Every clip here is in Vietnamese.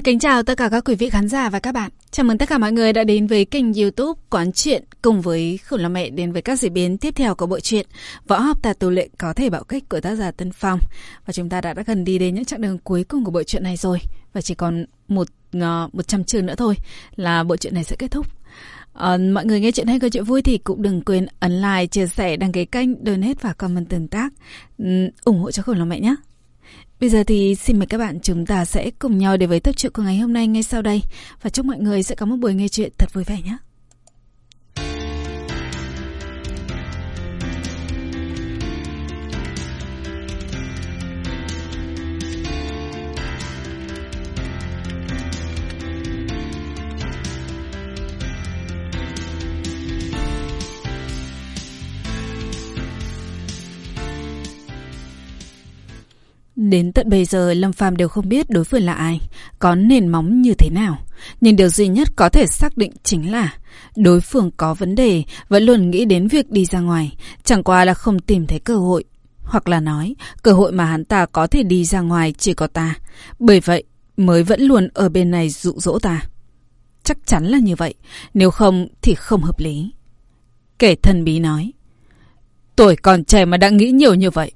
Xin kính chào tất cả các quý vị khán giả và các bạn. Chào mừng tất cả mọi người đã đến với kênh youtube Quán Chuyện cùng với Khổng Long Mẹ đến với các diễn biến tiếp theo của bộ truyện Võ học tà tù luyện có thể bạo kích của tác giả Tân Phong. Và chúng ta đã, đã gần đi đến những chặng đường cuối cùng của bộ truyện này rồi. Và chỉ còn một ờ, một trăm chương nữa thôi là bộ truyện này sẽ kết thúc. À, mọi người nghe chuyện hay câu chuyện vui thì cũng đừng quên ấn like, chia sẻ, đăng ký kênh, donate và comment tương tác. Ủng hộ cho Khổng Long Mẹ nhé. Bây giờ thì xin mời các bạn chúng ta sẽ cùng nhau đến với tập truyện của ngày hôm nay ngay sau đây và chúc mọi người sẽ có một buổi nghe chuyện thật vui vẻ nhé. Đến tận bây giờ Lâm Phàm đều không biết đối phương là ai, có nền móng như thế nào. Nhưng điều duy nhất có thể xác định chính là đối phương có vấn đề, vẫn luôn nghĩ đến việc đi ra ngoài, chẳng qua là không tìm thấy cơ hội. Hoặc là nói, cơ hội mà hắn ta có thể đi ra ngoài chỉ có ta. Bởi vậy, mới vẫn luôn ở bên này dụ dỗ ta. Chắc chắn là như vậy, nếu không thì không hợp lý. Kẻ thần bí nói. Tuổi còn trẻ mà đã nghĩ nhiều như vậy,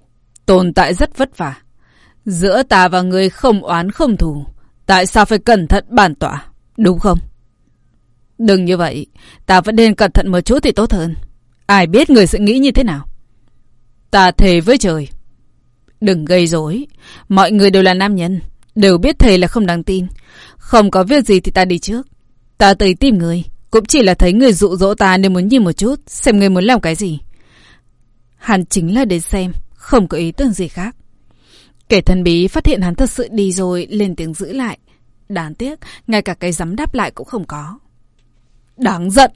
tồn tại rất vất vả. Giữa ta và người không oán không thù. Tại sao phải cẩn thận bản tỏa? Đúng không? Đừng như vậy. Ta vẫn nên cẩn thận một chút thì tốt hơn. Ai biết người sẽ nghĩ như thế nào? Ta thề với trời. Đừng gây rối. Mọi người đều là nam nhân. Đều biết thầy là không đáng tin. Không có việc gì thì ta đi trước. Ta tới tìm người. Cũng chỉ là thấy người dụ dỗ ta nên muốn nhìn một chút. Xem người muốn làm cái gì. Hắn chính là đến xem. Không có ý tưởng gì khác. Kẻ thần bí phát hiện hắn thật sự đi rồi, lên tiếng giữ lại. Đáng tiếc, ngay cả cái dám đáp lại cũng không có. Đáng giận!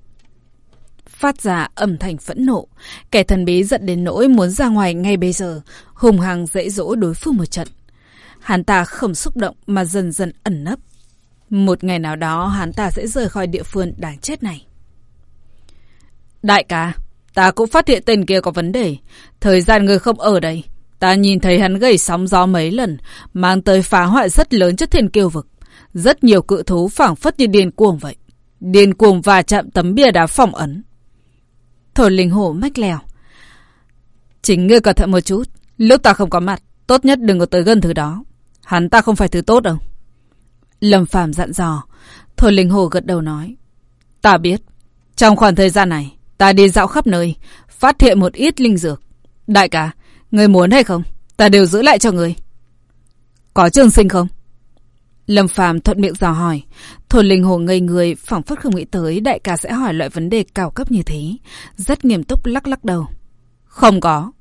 Phát ra âm thanh phẫn nộ. Kẻ thần bí giận đến nỗi muốn ra ngoài ngay bây giờ, hùng hằng dễ dỗ đối phương một trận. Hắn ta không xúc động mà dần dần ẩn nấp. Một ngày nào đó hắn ta sẽ rời khỏi địa phương đáng chết này. Đại ca, ta cũng phát hiện tên kia có vấn đề. Thời gian người không ở đây, Ta nhìn thấy hắn gây sóng gió mấy lần, mang tới phá hoại rất lớn cho thiên kiêu vực. Rất nhiều cự thú phảng phất như điên cuồng vậy. Điên cuồng và chạm tấm bia đá phòng ấn. Thổ linh hổ mách lèo. Chính ngươi cẩn thận một chút. Lúc ta không có mặt, tốt nhất đừng có tới gần thứ đó. Hắn ta không phải thứ tốt đâu. Lâm Phàm dặn dò. Thôi linh hồ gật đầu nói. Ta biết. Trong khoảng thời gian này, ta đi dạo khắp nơi, phát hiện một ít linh dược. Đại ca, Người muốn hay không? Ta đều giữ lại cho người. Có trường sinh không? Lâm Phàm thuận miệng dò hỏi. Thôn linh hồ ngây người, phỏng phất không nghĩ tới đại ca sẽ hỏi loại vấn đề cao cấp như thế. Rất nghiêm túc lắc lắc đầu. Không có.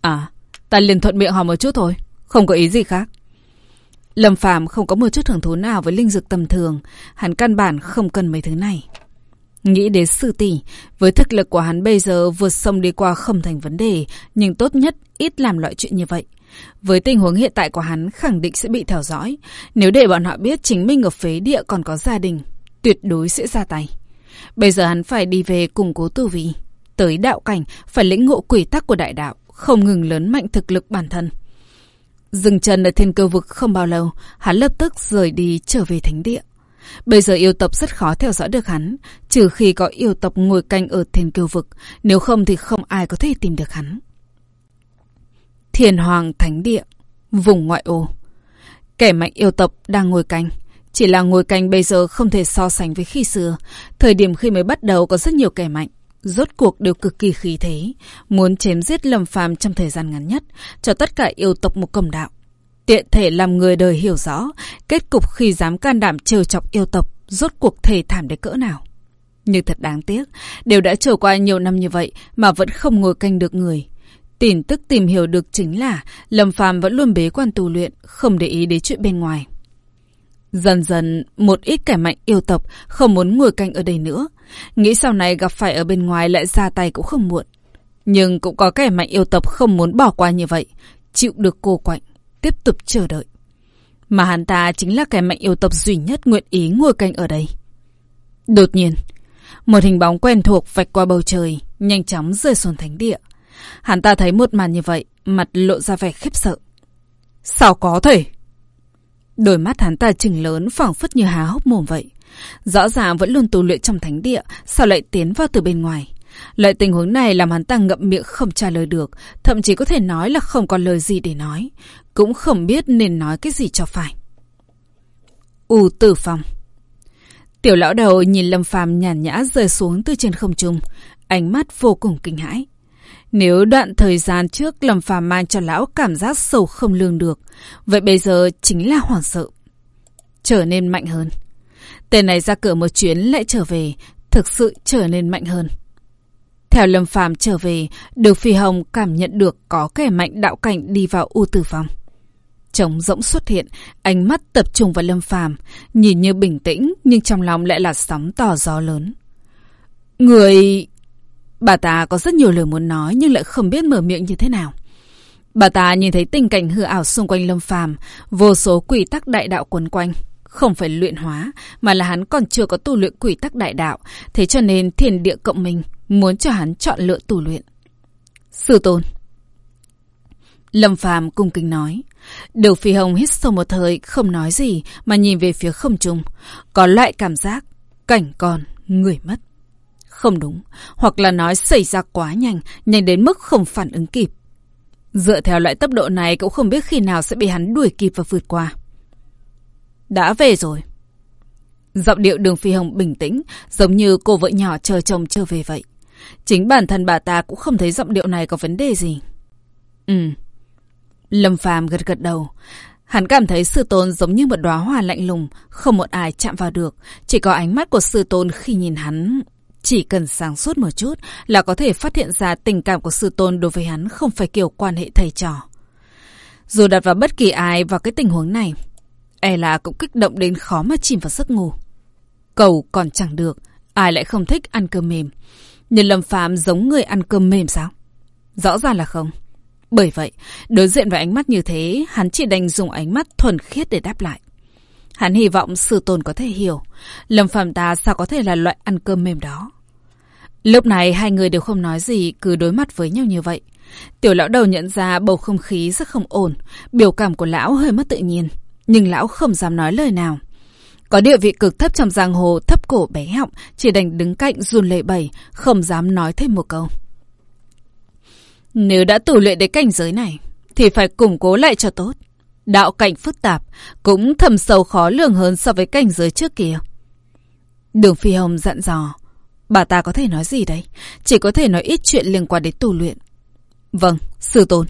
À, ta liền thuận miệng hỏi một chút thôi. Không có ý gì khác. Lâm Phàm không có một chút hưởng thú nào với linh dược tầm thường. Hắn căn bản không cần mấy thứ này. Nghĩ đến sư tỷ, với thực lực của hắn bây giờ vượt sông đi qua không thành vấn đề, nhưng tốt nhất ít làm loại chuyện như vậy. Với tình huống hiện tại của hắn khẳng định sẽ bị theo dõi. Nếu để bọn họ biết chính mình ở phế địa còn có gia đình, tuyệt đối sẽ ra tay. Bây giờ hắn phải đi về củng cố tu vi. Tới đạo cảnh, phải lĩnh ngộ quỷ tắc của đại đạo, không ngừng lớn mạnh thực lực bản thân. Dừng chân ở thiên cơ vực không bao lâu, hắn lập tức rời đi trở về thánh địa. Bây giờ yêu tộc rất khó theo dõi được hắn, trừ khi có yêu tộc ngồi canh ở thiên kiêu vực, nếu không thì không ai có thể tìm được hắn. Thiền Hoàng Thánh Địa, vùng ngoại ô. Kẻ mạnh yêu tộc đang ngồi canh. Chỉ là ngồi canh bây giờ không thể so sánh với khi xưa. Thời điểm khi mới bắt đầu có rất nhiều kẻ mạnh. Rốt cuộc đều cực kỳ khí thế. Muốn chém giết lầm phàm trong thời gian ngắn nhất. Cho tất cả yêu tộc một công đạo. Tiện thể làm người đời hiểu rõ, kết cục khi dám can đảm trêu chọc yêu tộc, rốt cuộc thề thảm đến cỡ nào. Nhưng thật đáng tiếc, đều đã trôi qua nhiều năm như vậy mà vẫn không ngồi canh được người. Tin tức tìm hiểu được chính là Lâm Phàm vẫn luôn bế quan tu luyện, không để ý đến chuyện bên ngoài. Dần dần, một ít kẻ mạnh yêu tộc không muốn ngồi canh ở đây nữa. Nghĩ sau này gặp phải ở bên ngoài lại ra tay cũng không muộn. Nhưng cũng có kẻ mạnh yêu tộc không muốn bỏ qua như vậy, chịu được cô quạnh tiếp tục chờ đợi. Mà hắn ta chính là kẻ mạnh yêu tộc duy nhất nguyện ý ngồi canh ở đây. Đột nhiên, một hình bóng quen thuộc vạch qua bầu trời, nhanh chóng rơi xuống thánh địa. Hắn ta thấy một màn như vậy, mặt lộ ra vẻ khiếp sợ. Sao có thể? Đôi mắt hắn ta chừng lớn phảng phất như há hốc mồm vậy. Rõ ràng vẫn luôn tu luyện trong thánh địa, sao lại tiến vào từ bên ngoài? Loại tình huống này làm hắn ta ngậm miệng không trả lời được, thậm chí có thể nói là không còn lời gì để nói. Cũng không biết nên nói cái gì cho phải. U tử phòng Tiểu lão đầu nhìn Lâm Phàm nhàn nhã rơi xuống từ trên không trung, ánh mắt vô cùng kinh hãi. Nếu đoạn thời gian trước Lâm Phàm mang cho lão cảm giác sâu không lường được, vậy bây giờ chính là hoảng sợ. Trở nên mạnh hơn. Tên này ra cửa một chuyến lại trở về, thực sự trở nên mạnh hơn. Theo Lâm Phàm trở về, Đường Phi Hồng cảm nhận được có kẻ mạnh đạo cảnh đi vào U Tử Phòng. Trống rỗng xuất hiện, ánh mắt tập trung vào Lâm Phàm, nhìn như bình tĩnh nhưng trong lòng lại là sóng to gió lớn. Người... Bà ta có rất nhiều lời muốn nói nhưng lại không biết mở miệng như thế nào. Bà ta nhìn thấy tình cảnh hư ảo xung quanh Lâm Phàm, vô số quỷ tắc đại đạo quấn quanh, không phải luyện hóa, mà là hắn còn chưa có tu luyện quỷ tắc đại đạo, thế cho nên thiền địa cộng mình muốn cho hắn chọn lựa tu luyện. Sư tôn. Lâm Phàm cung kính nói. Đường Phi Hồng hít sâu một thời, không nói gì, mà nhìn về phía không trung. Có loại cảm giác, cảnh còn, người mất. Không đúng, hoặc là nói xảy ra quá nhanh, nhanh đến mức không phản ứng kịp. Dựa theo loại tốc độ này cũng không biết khi nào sẽ bị hắn đuổi kịp và vượt qua. Đã về rồi. Giọng điệu đường phi hồng bình tĩnh, giống như cô vợ nhỏ chờ chồng trở về vậy. Chính bản thân bà ta cũng không thấy giọng điệu này có vấn đề gì. Ừ. Lâm phàm gật gật đầu. Hắn cảm thấy sư tôn giống như một đóa hoa lạnh lùng, không một ai chạm vào được. Chỉ có ánh mắt của sư tôn khi nhìn hắn chỉ cần sáng suốt một chút là có thể phát hiện ra tình cảm của sư tôn đối với hắn không phải kiểu quan hệ thầy trò. Dù đặt vào bất kỳ ai vào cái tình huống này, e là cũng kích động đến khó mà chìm vào giấc ngủ. Cầu còn chẳng được, ai lại không thích ăn cơm mềm. Nhưng Lâm Phạm giống người ăn cơm mềm sao? Rõ ràng là không. Bởi vậy, đối diện với ánh mắt như thế, hắn chỉ đành dùng ánh mắt thuần khiết để đáp lại. Hắn hy vọng sư tôn có thể hiểu, Lâm Phạm ta sao có thể là loại ăn cơm mềm đó. Lúc này hai người đều không nói gì, cứ đối mặt với nhau như vậy. Tiểu lão đầu nhận ra bầu không khí rất không ổn, biểu cảm của lão hơi mất tự nhiên, nhưng lão không dám nói lời nào. Có địa vị cực thấp trong giang hồ, thấp cổ bé họng, chỉ đành đứng cạnh run lệ bẩy, không dám nói thêm một câu. Nếu đã tù luyện đến cảnh giới này, thì phải củng cố lại cho tốt. Đạo cảnh phức tạp, cũng thầm sâu khó lường hơn so với cảnh giới trước kia. Đường Phi Hồng dặn dò, bà ta có thể nói gì đấy? Chỉ có thể nói ít chuyện liên quan đến tù luyện. Vâng, sư tôn.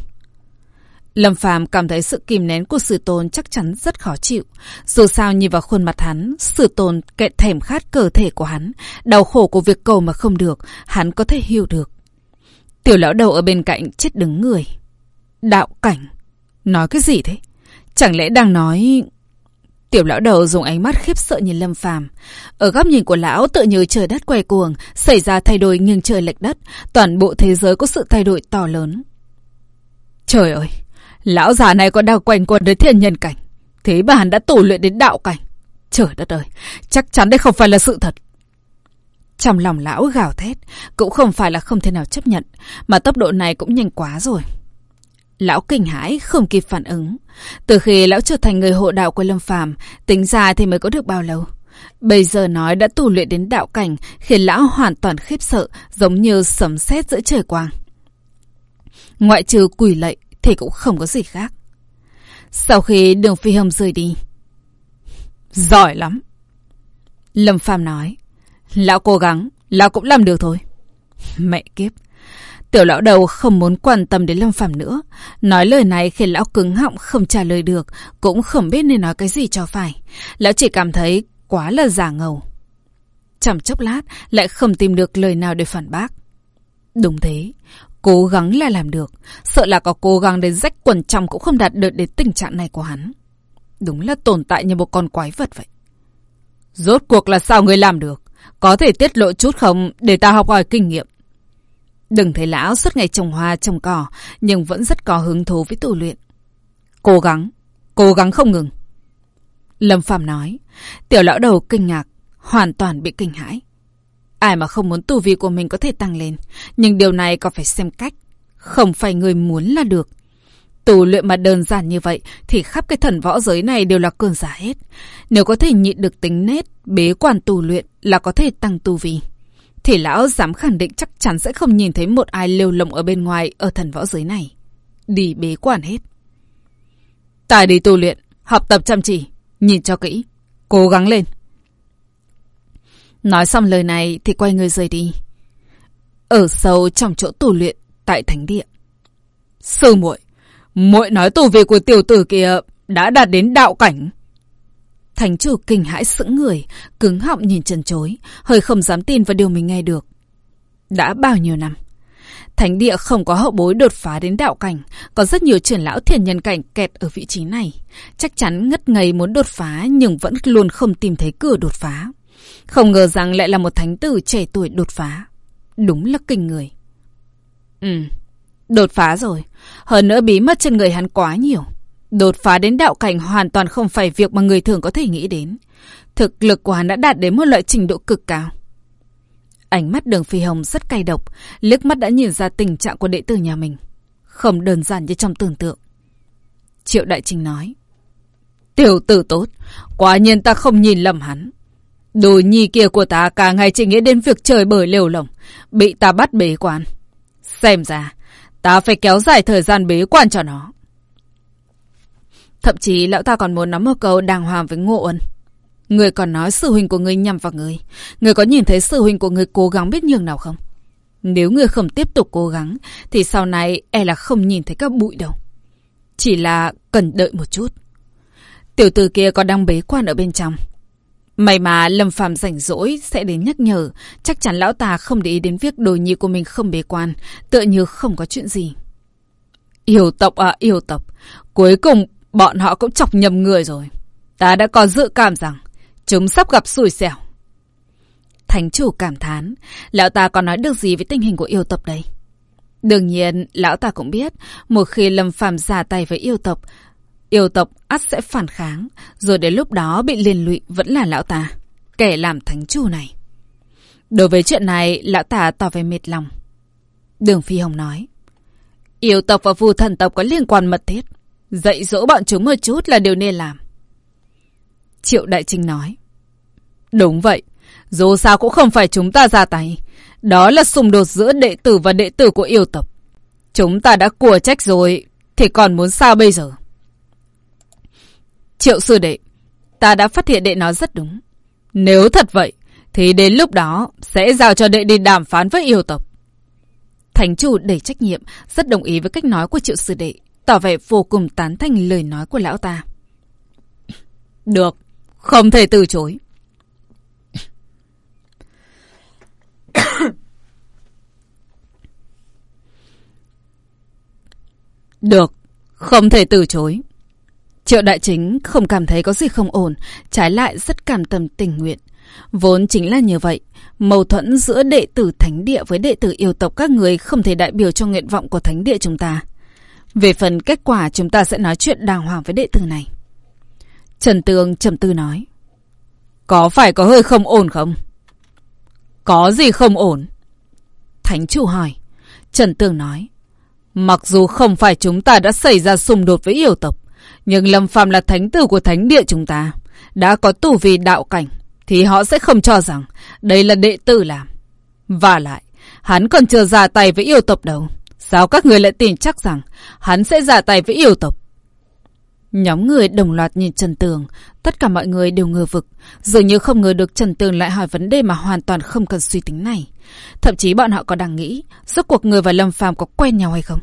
Lâm Phàm cảm thấy sự kìm nén của Sử tôn chắc chắn rất khó chịu. Dù sao nhìn vào khuôn mặt hắn, Sử tôn kẹt thèm khát cơ thể của hắn, đau khổ của việc cầu mà không được, hắn có thể hiểu được. Tiểu lão đầu ở bên cạnh chết đứng người. Đạo cảnh. Nói cái gì thế? Chẳng lẽ đang nói... Tiểu lão đầu dùng ánh mắt khiếp sợ nhìn Lâm Phàm. Ở góc nhìn của lão tự như trời đất quay cuồng, xảy ra thay đổi nghiêng trời lệch đất, toàn bộ thế giới có sự thay đổi to lớn. Trời ơi, lão già này còn đang quanh quẩn đến thiên nhân cảnh, thế mà hắn đã tù luyện đến đạo cảnh. Trời đất ơi, chắc chắn đây không phải là sự thật. Trong lòng lão gào thét, cũng không phải là không thể nào chấp nhận, mà tốc độ này cũng nhanh quá rồi. Lão kinh hãi, không kịp phản ứng. Từ khi lão trở thành người hộ đạo của Lâm Phàm, tính ra thì mới có được bao lâu. Bây giờ nói đã tù luyện đến đạo cảnh, khiến lão hoàn toàn khiếp sợ, giống như sấm sét giữa trời quang. Ngoại trừ quỷ lệ thì cũng không có gì khác. Sau khi đường phi hâm rời đi. Giỏi lắm. Lâm Phàm nói. Lão cố gắng, lão cũng làm được thôi. Mẹ kiếp. Tiểu lão đầu không muốn quan tâm đến Lâm Phàm nữa. Nói lời này khiến lão cứng họng không trả lời được, cũng không biết nên nói cái gì cho phải. Lão chỉ cảm thấy quá là giả ngầu. Chẳng chốc lát, lại không tìm được lời nào để phản bác. Đúng thế, cố gắng là làm được. Sợ là có cố gắng đến rách quần trong cũng không đạt được đến tình trạng này của hắn. Đúng là tồn tại như một con quái vật vậy. Rốt cuộc là sao người làm được? Có thể tiết lộ chút không để ta học hỏi kinh nghiệm. Đừng thấy lão suốt ngày trồng hoa trồng cỏ, nhưng vẫn rất có hứng thú với tu luyện. Cố gắng, cố gắng không ngừng. Lâm Phạm nói, tiểu lão đầu kinh ngạc, hoàn toàn bị kinh hãi. Ai mà không muốn tu vi của mình có thể tăng lên, nhưng điều này có phải xem cách, không phải người muốn là được. Tu luyện mà đơn giản như vậy thì khắp cái thần võ giới này đều là cường giả hết. Nếu có thể nhịn được tính nết, bế quan tu luyện là có thể tăng tu vi. Thì lão dám khẳng định chắc chắn sẽ không nhìn thấy một ai lêu lồng ở bên ngoài ở thần võ giới này. Đi bế quan hết. Tài đi tu luyện, học tập chăm chỉ, nhìn cho kỹ, cố gắng lên. Nói xong lời này thì quay người rời đi. Ở sâu trong chỗ tu luyện tại thánh địa. Sư muội, muội nói tu vi của tiểu tử kia đã đạt đến đạo cảnh. thánh chủ kinh hãi sững người, cứng họng nhìn trần chối, hơi không dám tin vào điều mình nghe được. Đã bao nhiêu năm? Thánh địa không có hậu bối đột phá đến đạo cảnh, có rất nhiều trưởng lão thiền nhân cảnh kẹt ở vị trí này. Chắc chắn ngất ngây muốn đột phá nhưng vẫn luôn không tìm thấy cửa đột phá. Không ngờ rằng lại là một thánh tử trẻ tuổi đột phá. Đúng là kinh người. Ừ, đột phá rồi. Hơn nữa bí mật trên người hắn quá nhiều. Đột phá đến đạo cảnh hoàn toàn không phải việc mà người thường có thể nghĩ đến. Thực lực của hắn đã đạt đến một loại trình độ cực cao. Ánh mắt đường phi hồng rất cay độc, liếc mắt đã nhìn ra tình trạng của đệ tử nhà mình. Không đơn giản như trong tưởng tượng. Triệu Đại Trình nói. Tiểu tử tốt, quả nhiên ta không nhìn lầm hắn. Đồ nhi kia của ta cả ngày chỉ nghĩ đến việc trời bời lều lồng, bị ta bắt bế quan. Xem ra, ta phải kéo dài thời gian bế quan cho nó. Thậm chí lão ta còn muốn nắm một câu đàng hoàng với Ngô Ân. Người còn nói sự huynh của người nhằm vào người. Người có nhìn thấy sự huynh của người cố gắng biết nhường nào không? Nếu người không tiếp tục cố gắng, thì sau này e là không nhìn thấy các bụi đâu. Chỉ là cần đợi một chút. Tiểu tử kia còn đang bế quan ở bên trong. May mà Lâm Phàm rảnh rỗi sẽ đến nhắc nhở, chắc chắn lão ta không để ý đến việc đồ nhi của mình không bế quan, tựa như không có chuyện gì. Yêu tộc à yêu tộc, cuối cùng bọn họ cũng chọc nhầm người rồi. Ta đã có dự cảm rằng chúng sắp gặp xui xẻo. Thánh chủ cảm thán, lão ta còn nói được gì với tình hình của yêu tộc đây? Đương nhiên, lão ta cũng biết, một khi Lâm Phàm ra tay với yêu tộc, Yêu tộc ắt sẽ phản kháng, rồi đến lúc đó bị liên lụy vẫn là lão ta, kẻ làm thánh chủ này. Đối với chuyện này, lão ta tỏ vẻ mệt lòng. Đường Phi Hồng nói, yêu tộc và phù thần tộc có liên quan mật thiết, dạy dỗ bọn chúng một chút là điều nên làm. Triệu Đại Trinh nói, đúng vậy, dù sao cũng không phải chúng ta ra tay, đó là xung đột giữa đệ tử và đệ tử của yêu tộc. Chúng ta đã của trách rồi, thì còn muốn sao bây giờ? Triệu sư đệ, ta đã phát hiện đệ nói rất đúng. Nếu thật vậy, thì đến lúc đó sẽ giao cho đệ đi đàm phán với yêu tộc. Thánh chủ đầy trách nhiệm, rất đồng ý với cách nói của triệu sư đệ, tỏ vẻ vô cùng tán thành lời nói của lão ta. Được, không thể từ chối. Được, không thể từ chối. Triệu đại chính không cảm thấy có gì không ổn, trái lại rất cảm tâm tình nguyện. Vốn chính là như vậy, mâu thuẫn giữa đệ tử thánh địa với đệ tử yêu tộc các người không thể đại biểu cho nguyện vọng của thánh địa chúng ta. Về phần kết quả chúng ta sẽ nói chuyện đàng hoàng với đệ tử này. Trần Tường trầm tư nói. Có phải có hơi không ổn không? Có gì không ổn? Thánh chủ hỏi. Trần Tường nói. Mặc dù không phải chúng ta đã xảy ra xung đột với yêu tộc, nhưng Lâm Phàm là thánh tử của thánh địa chúng ta. Đã có tù vì đạo cảnh. Thì họ sẽ không cho rằng đây là đệ tử làm. Và lại, hắn còn chưa ra tay với yêu tộc đâu. Sao các người lại tin chắc rằng hắn sẽ ra tay với yêu tộc? Nhóm người đồng loạt nhìn Trần Tường. Tất cả mọi người đều ngờ vực. Dường như không ngờ được Trần Tường lại hỏi vấn đề mà hoàn toàn không cần suy tính này. Thậm chí bọn họ còn đang nghĩ, rốt cuộc người và Lâm Phàm có quen nhau hay không?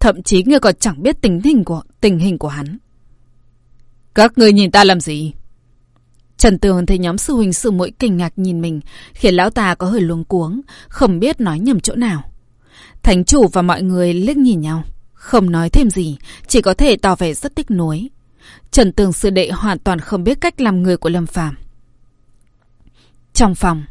Thậm chí người còn chẳng biết tình hình của tình hình của hắn. Các người nhìn ta làm gì? Trần Tường thấy nhóm sư huynh sư muội kinh ngạc nhìn mình, khiến lão ta có hơi luống cuống, không biết nói nhầm chỗ nào. Thánh chủ và mọi người liếc nhìn nhau, không nói thêm gì, chỉ có thể tỏ vẻ rất tiếc nuối. Trần Tường sư đệ hoàn toàn không biết cách làm người của Lâm Phàm. Trong phòng,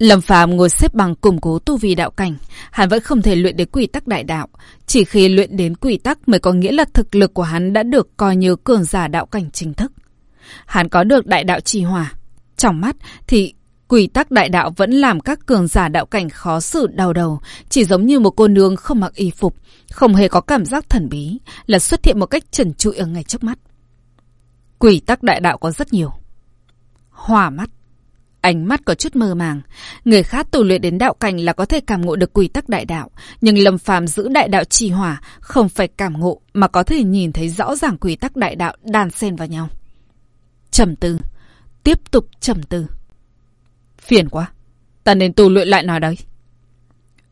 Lâm Phàm ngồi xếp bằng củng cố tu vi đạo cảnh, hắn vẫn không thể luyện đến quy tắc đại đạo, chỉ khi luyện đến quy tắc mới có nghĩa là thực lực của hắn đã được coi như cường giả đạo cảnh chính thức. Hắn có được đại đạo trì hòa, trong mắt thì Quỷ tắc đại đạo vẫn làm các cường giả đạo cảnh khó xử đau đầu, chỉ giống như một cô nương không mặc y phục, không hề có cảm giác thần bí, là xuất hiện một cách trần trụi ở ngay trước mắt. Quỷ tắc đại đạo có rất nhiều. Hòa mắt. Ánh mắt có chút mơ màng. Người khác tu luyện đến đạo cảnh là có thể cảm ngộ được quy tắc đại đạo. Nhưng Lâm phàm giữ đại đạo trì hỏa, không phải cảm ngộ mà có thể nhìn thấy rõ ràng quy tắc đại đạo đan xen vào nhau. trầm tư. Tiếp tục trầm tư. Phiền quá. Ta nên tu luyện lại nói đấy.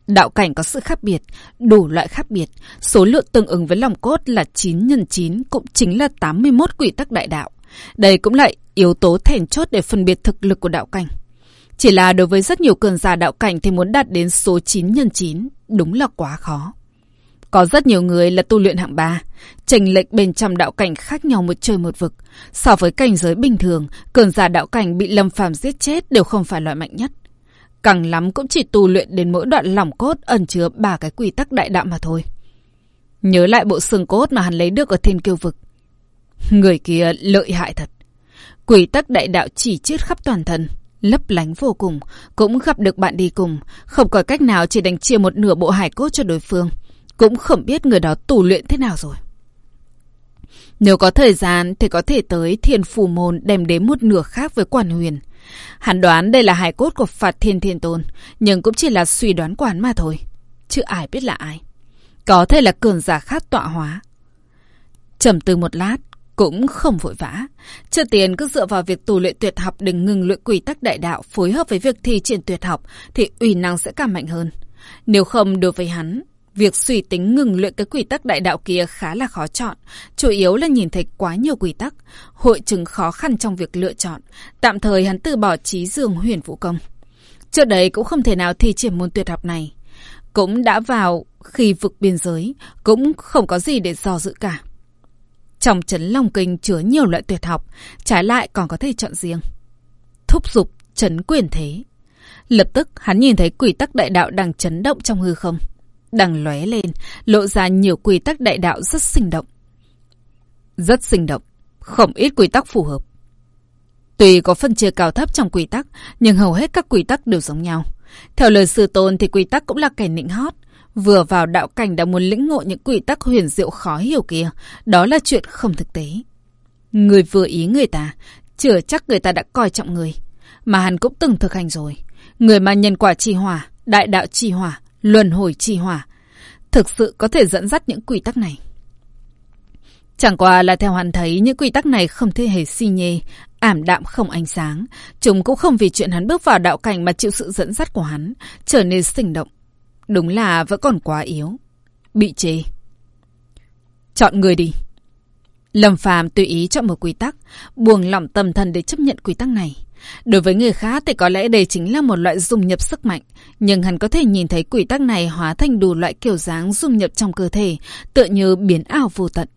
Đạo cảnh có sự khác biệt, đủ loại khác biệt. Số lượng tương ứng với lòng cốt là 9 x 9 cũng chính là 81 quy tắc đại đạo. Đây cũng lại yếu tố thèn chốt để phân biệt thực lực của đạo cảnh. Chỉ là đối với rất nhiều cường giả đạo cảnh thì muốn đạt đến số 9 nhân 9 đúng là quá khó. Có rất nhiều người là tu luyện hạng 3, chênh lệch bên trong đạo cảnh khác nhau một trời một vực. So với cảnh giới bình thường, cường giả đạo cảnh bị lâm phàm giết chết đều không phải loại mạnh nhất. Càng lắm cũng chỉ tu luyện đến mỗi đoạn lỏng cốt ẩn chứa ba cái quy tắc đại đạo mà thôi. Nhớ lại bộ xương cốt mà hắn lấy được ở thiên kiêu vực. Người kia lợi hại thật. Quỷ tắc đại đạo chỉ chết khắp toàn thân, lấp lánh vô cùng, cũng gặp được bạn đi cùng, không có cách nào chỉ đánh chia một nửa bộ hải cốt cho đối phương, cũng không biết người đó tù luyện thế nào rồi. Nếu có thời gian thì có thể tới thiên phù môn đem đến một nửa khác với quản huyền. Hắn đoán đây là hải cốt của Phạt Thiên Thiên Tôn, nhưng cũng chỉ là suy đoán quán mà thôi. Chứ ai biết là ai. Có thể là cường giả khác tọa hóa. trầm tư một lát, cũng không vội vã. Trước tiền cứ dựa vào việc tù luyện tuyệt học để ngừng luyện quy tắc đại đạo phối hợp với việc thi triển tuyệt học thì uy năng sẽ càng mạnh hơn. Nếu không đối với hắn, việc suy tính ngừng luyện cái quy tắc đại đạo kia khá là khó chọn. Chủ yếu là nhìn thấy quá nhiều quy tắc, hội chứng khó khăn trong việc lựa chọn. Tạm thời hắn từ bỏ trí Dương huyền vũ công. Trước đấy cũng không thể nào thi triển môn tuyệt học này. Cũng đã vào khi vực biên giới, cũng không có gì để do dự cả. Trong chấn Long Kinh chứa nhiều loại tuyệt học, trái lại còn có thể chọn riêng. Thúc giục chấn quyền thế. Lập tức hắn nhìn thấy quỷ tắc đại đạo đang chấn động trong hư không. Đang lóe lên, lộ ra nhiều quy tắc đại đạo rất sinh động. Rất sinh động, không ít quy tắc phù hợp. Tuy có phân chia cao thấp trong quy tắc, nhưng hầu hết các quy tắc đều giống nhau. Theo lời sư tôn thì quy tắc cũng là kẻ nịnh hót, Vừa vào đạo cảnh đã muốn lĩnh ngộ những quy tắc huyền diệu khó hiểu kia, đó là chuyện không thực tế. Người vừa ý người ta, chưa chắc người ta đã coi trọng người. Mà hắn cũng từng thực hành rồi. Người mà nhân quả chi hỏa, đại đạo chi hỏa, luân hồi chi hỏa, thực sự có thể dẫn dắt những quy tắc này. Chẳng qua là theo hắn thấy những quy tắc này không thể hề si nhê, ảm đạm không ánh sáng. Chúng cũng không vì chuyện hắn bước vào đạo cảnh mà chịu sự dẫn dắt của hắn, trở nên sinh động. Đúng là vẫn còn quá yếu. Bị chê. Chọn người đi. Lâm Phàm tùy ý chọn một quy tắc, buông lỏng tâm thần để chấp nhận quy tắc này. Đối với người khác thì có lẽ đây chính là một loại dung nhập sức mạnh, nhưng hắn có thể nhìn thấy quy tắc này hóa thành đủ loại kiểu dáng dung nhập trong cơ thể, tựa như biến ảo vô tận.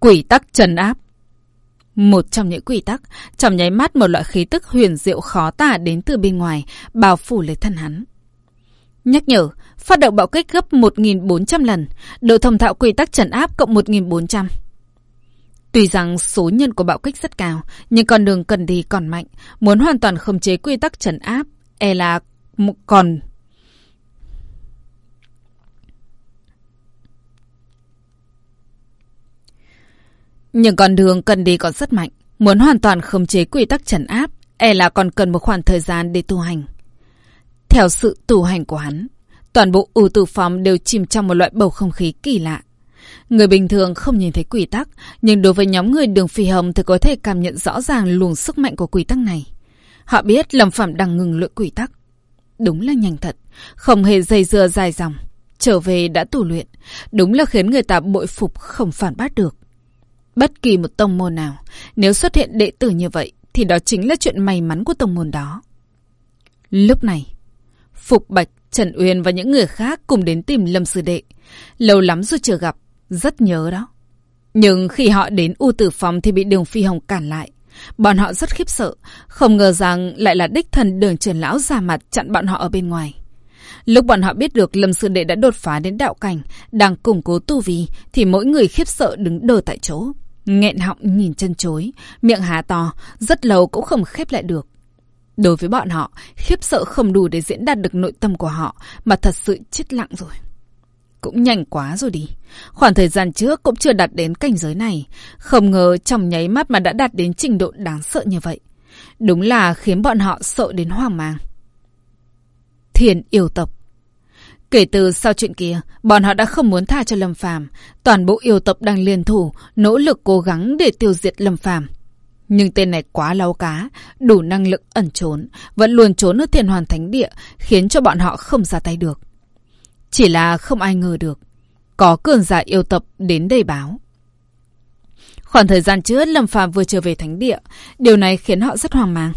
Quỷ tắc trần áp Một trong những quy tắc, trong nháy mắt một loại khí tức huyền diệu khó tả đến từ bên ngoài, bao phủ lấy thân hắn. Nhắc nhở, phát động bạo kích gấp 1.400 lần, độ thông thạo quy tắc trần áp cộng 1.400. Tuy rằng số nhân của bạo kích rất cao, nhưng con đường cần đi còn mạnh. Muốn hoàn toàn khống chế quy tắc trần áp, e là còn... Nhưng con đường cần đi còn rất mạnh. Muốn hoàn toàn khống chế quy tắc trần áp, e là còn cần một khoảng thời gian để tu hành. Theo sự tu hành của hắn, toàn bộ ưu tử phòng đều chìm trong một loại bầu không khí kỳ lạ. Người bình thường không nhìn thấy quy tắc, nhưng đối với nhóm người đường phi hồng thì có thể cảm nhận rõ ràng luồng sức mạnh của quy tắc này. Họ biết Lâm Phạm đang ngừng luyện quy tắc. Đúng là nhanh thật, không hề dây dưa dài dòng. Trở về đã tù luyện, đúng là khiến người ta bội phục không phản bác được. Bất kỳ một tông môn nào, nếu xuất hiện đệ tử như vậy, thì đó chính là chuyện may mắn của tông môn đó. Lúc này, Phục Bạch, Trần Uyên và những người khác cùng đến tìm Lâm Sư Đệ. Lâu lắm rồi chưa gặp, rất nhớ đó. Nhưng khi họ đến U Tử Phòng thì bị Đường Phi Hồng cản lại. Bọn họ rất khiếp sợ, không ngờ rằng lại là đích thần đường trần lão ra mặt chặn bọn họ ở bên ngoài. Lúc bọn họ biết được Lâm Sư Đệ đã đột phá đến đạo cảnh, đang củng cố tu vi, thì mỗi người khiếp sợ đứng đờ tại chỗ. Nghẹn họng nhìn chân chối, miệng há to, rất lâu cũng không khép lại được. Đối với bọn họ, khiếp sợ không đủ để diễn đạt được nội tâm của họ, mà thật sự chết lặng rồi. Cũng nhanh quá rồi đi. Khoảng thời gian trước cũng chưa đạt đến cảnh giới này. Không ngờ trong nháy mắt mà đã đạt đến trình độ đáng sợ như vậy. Đúng là khiến bọn họ sợ đến hoang mang. Thiền yêu tộc Kể từ sau chuyện kia, bọn họ đã không muốn tha cho Lâm Phàm, toàn bộ yêu tộc đang liên thủ, nỗ lực cố gắng để tiêu diệt Lâm Phàm. Nhưng tên này quá lau cá, đủ năng lực ẩn trốn, vẫn luôn trốn ở thiên hoàn thánh địa, khiến cho bọn họ không ra tay được. Chỉ là không ai ngờ được, có cường giả yêu tập đến đây báo. Khoảng thời gian trước, Lâm Phàm vừa trở về thánh địa, điều này khiến họ rất hoang mang.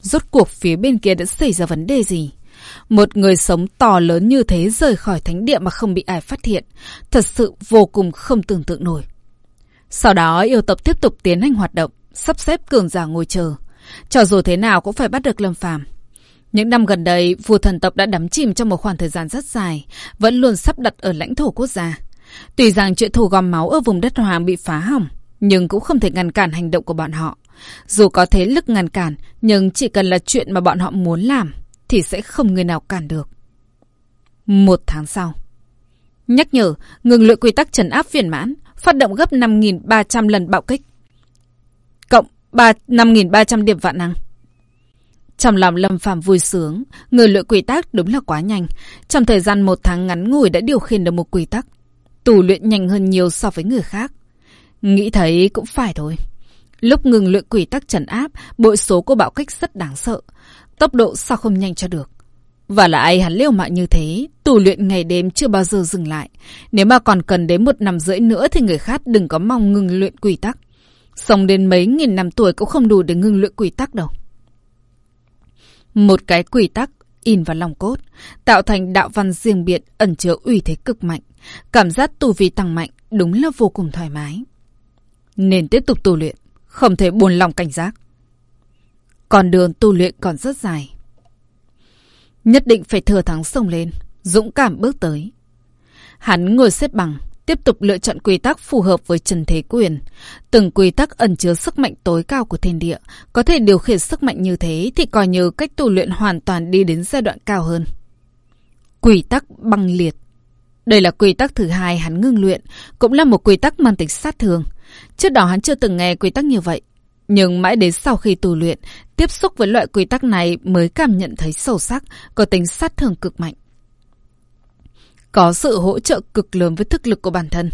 Rốt cuộc phía bên kia đã xảy ra vấn đề gì? Một người sống to lớn như thế rời khỏi thánh địa mà không bị ai phát hiện, thật sự vô cùng không tưởng tượng nổi. Sau đó yêu tập tiếp tục tiến hành hoạt động, sắp xếp cường giả ngồi chờ. Cho dù thế nào cũng phải bắt được Lâm Phàm. Những năm gần đây, vua thần tộc đã đắm chìm trong một khoảng thời gian rất dài, vẫn luôn sắp đặt ở lãnh thổ quốc gia. Tuy rằng chuyện thù gom máu ở vùng đất hoàng bị phá hỏng, nhưng cũng không thể ngăn cản hành động của bọn họ. Dù có thế lực ngăn cản, nhưng chỉ cần là chuyện mà bọn họ muốn làm, thì sẽ không người nào cản được. Một tháng sau. Nhắc nhở, ngừng luyện quy tắc trấn áp viên mãn, phát động gấp 5.300 lần bạo kích. Cộng 5.300 điểm vạn năng. Trong lòng Lâm phạm vui sướng, người luyện quy tắc đúng là quá nhanh. Trong thời gian một tháng ngắn ngủi đã điều khiển được một quy tắc. Tù luyện nhanh hơn nhiều so với người khác. Nghĩ thấy cũng phải thôi. Lúc ngừng luyện quỷ tắc trần áp, bội số của bạo kích rất đáng sợ. Tốc độ sao không nhanh cho được. Và lại hắn liều mạng như thế, tù luyện ngày đêm chưa bao giờ dừng lại. Nếu mà còn cần đến một năm rưỡi nữa thì người khác đừng có mong ngừng luyện quỷ tắc. Sống đến mấy nghìn năm tuổi cũng không đủ để ngưng luyện quỷ tắc đâu. Một cái quỷ tắc in vào lòng cốt, tạo thành đạo văn riêng biệt ẩn chứa uy thế cực mạnh. Cảm giác tu vi tăng mạnh đúng là vô cùng thoải mái. Nên tiếp tục tu luyện, không thể buồn lòng cảnh giác. Còn đường tu luyện còn rất dài. Nhất định phải thừa thắng sông lên, dũng cảm bước tới. Hắn ngồi xếp bằng, tiếp tục lựa chọn quy tắc phù hợp với Trần Thế Quyền. Từng quy tắc ẩn chứa sức mạnh tối cao của thiên địa, có thể điều khiển sức mạnh như thế thì coi như cách tu luyện hoàn toàn đi đến giai đoạn cao hơn. Quy tắc băng liệt Đây là quy tắc thứ hai hắn ngưng luyện, cũng là một quy tắc mang tính sát thường. Trước đó hắn chưa từng nghe quy tắc như vậy. Nhưng mãi đến sau khi tu luyện, tiếp xúc với loại quy tắc này mới cảm nhận thấy sâu sắc, có tính sát thường cực mạnh. Có sự hỗ trợ cực lớn với thức lực của bản thân.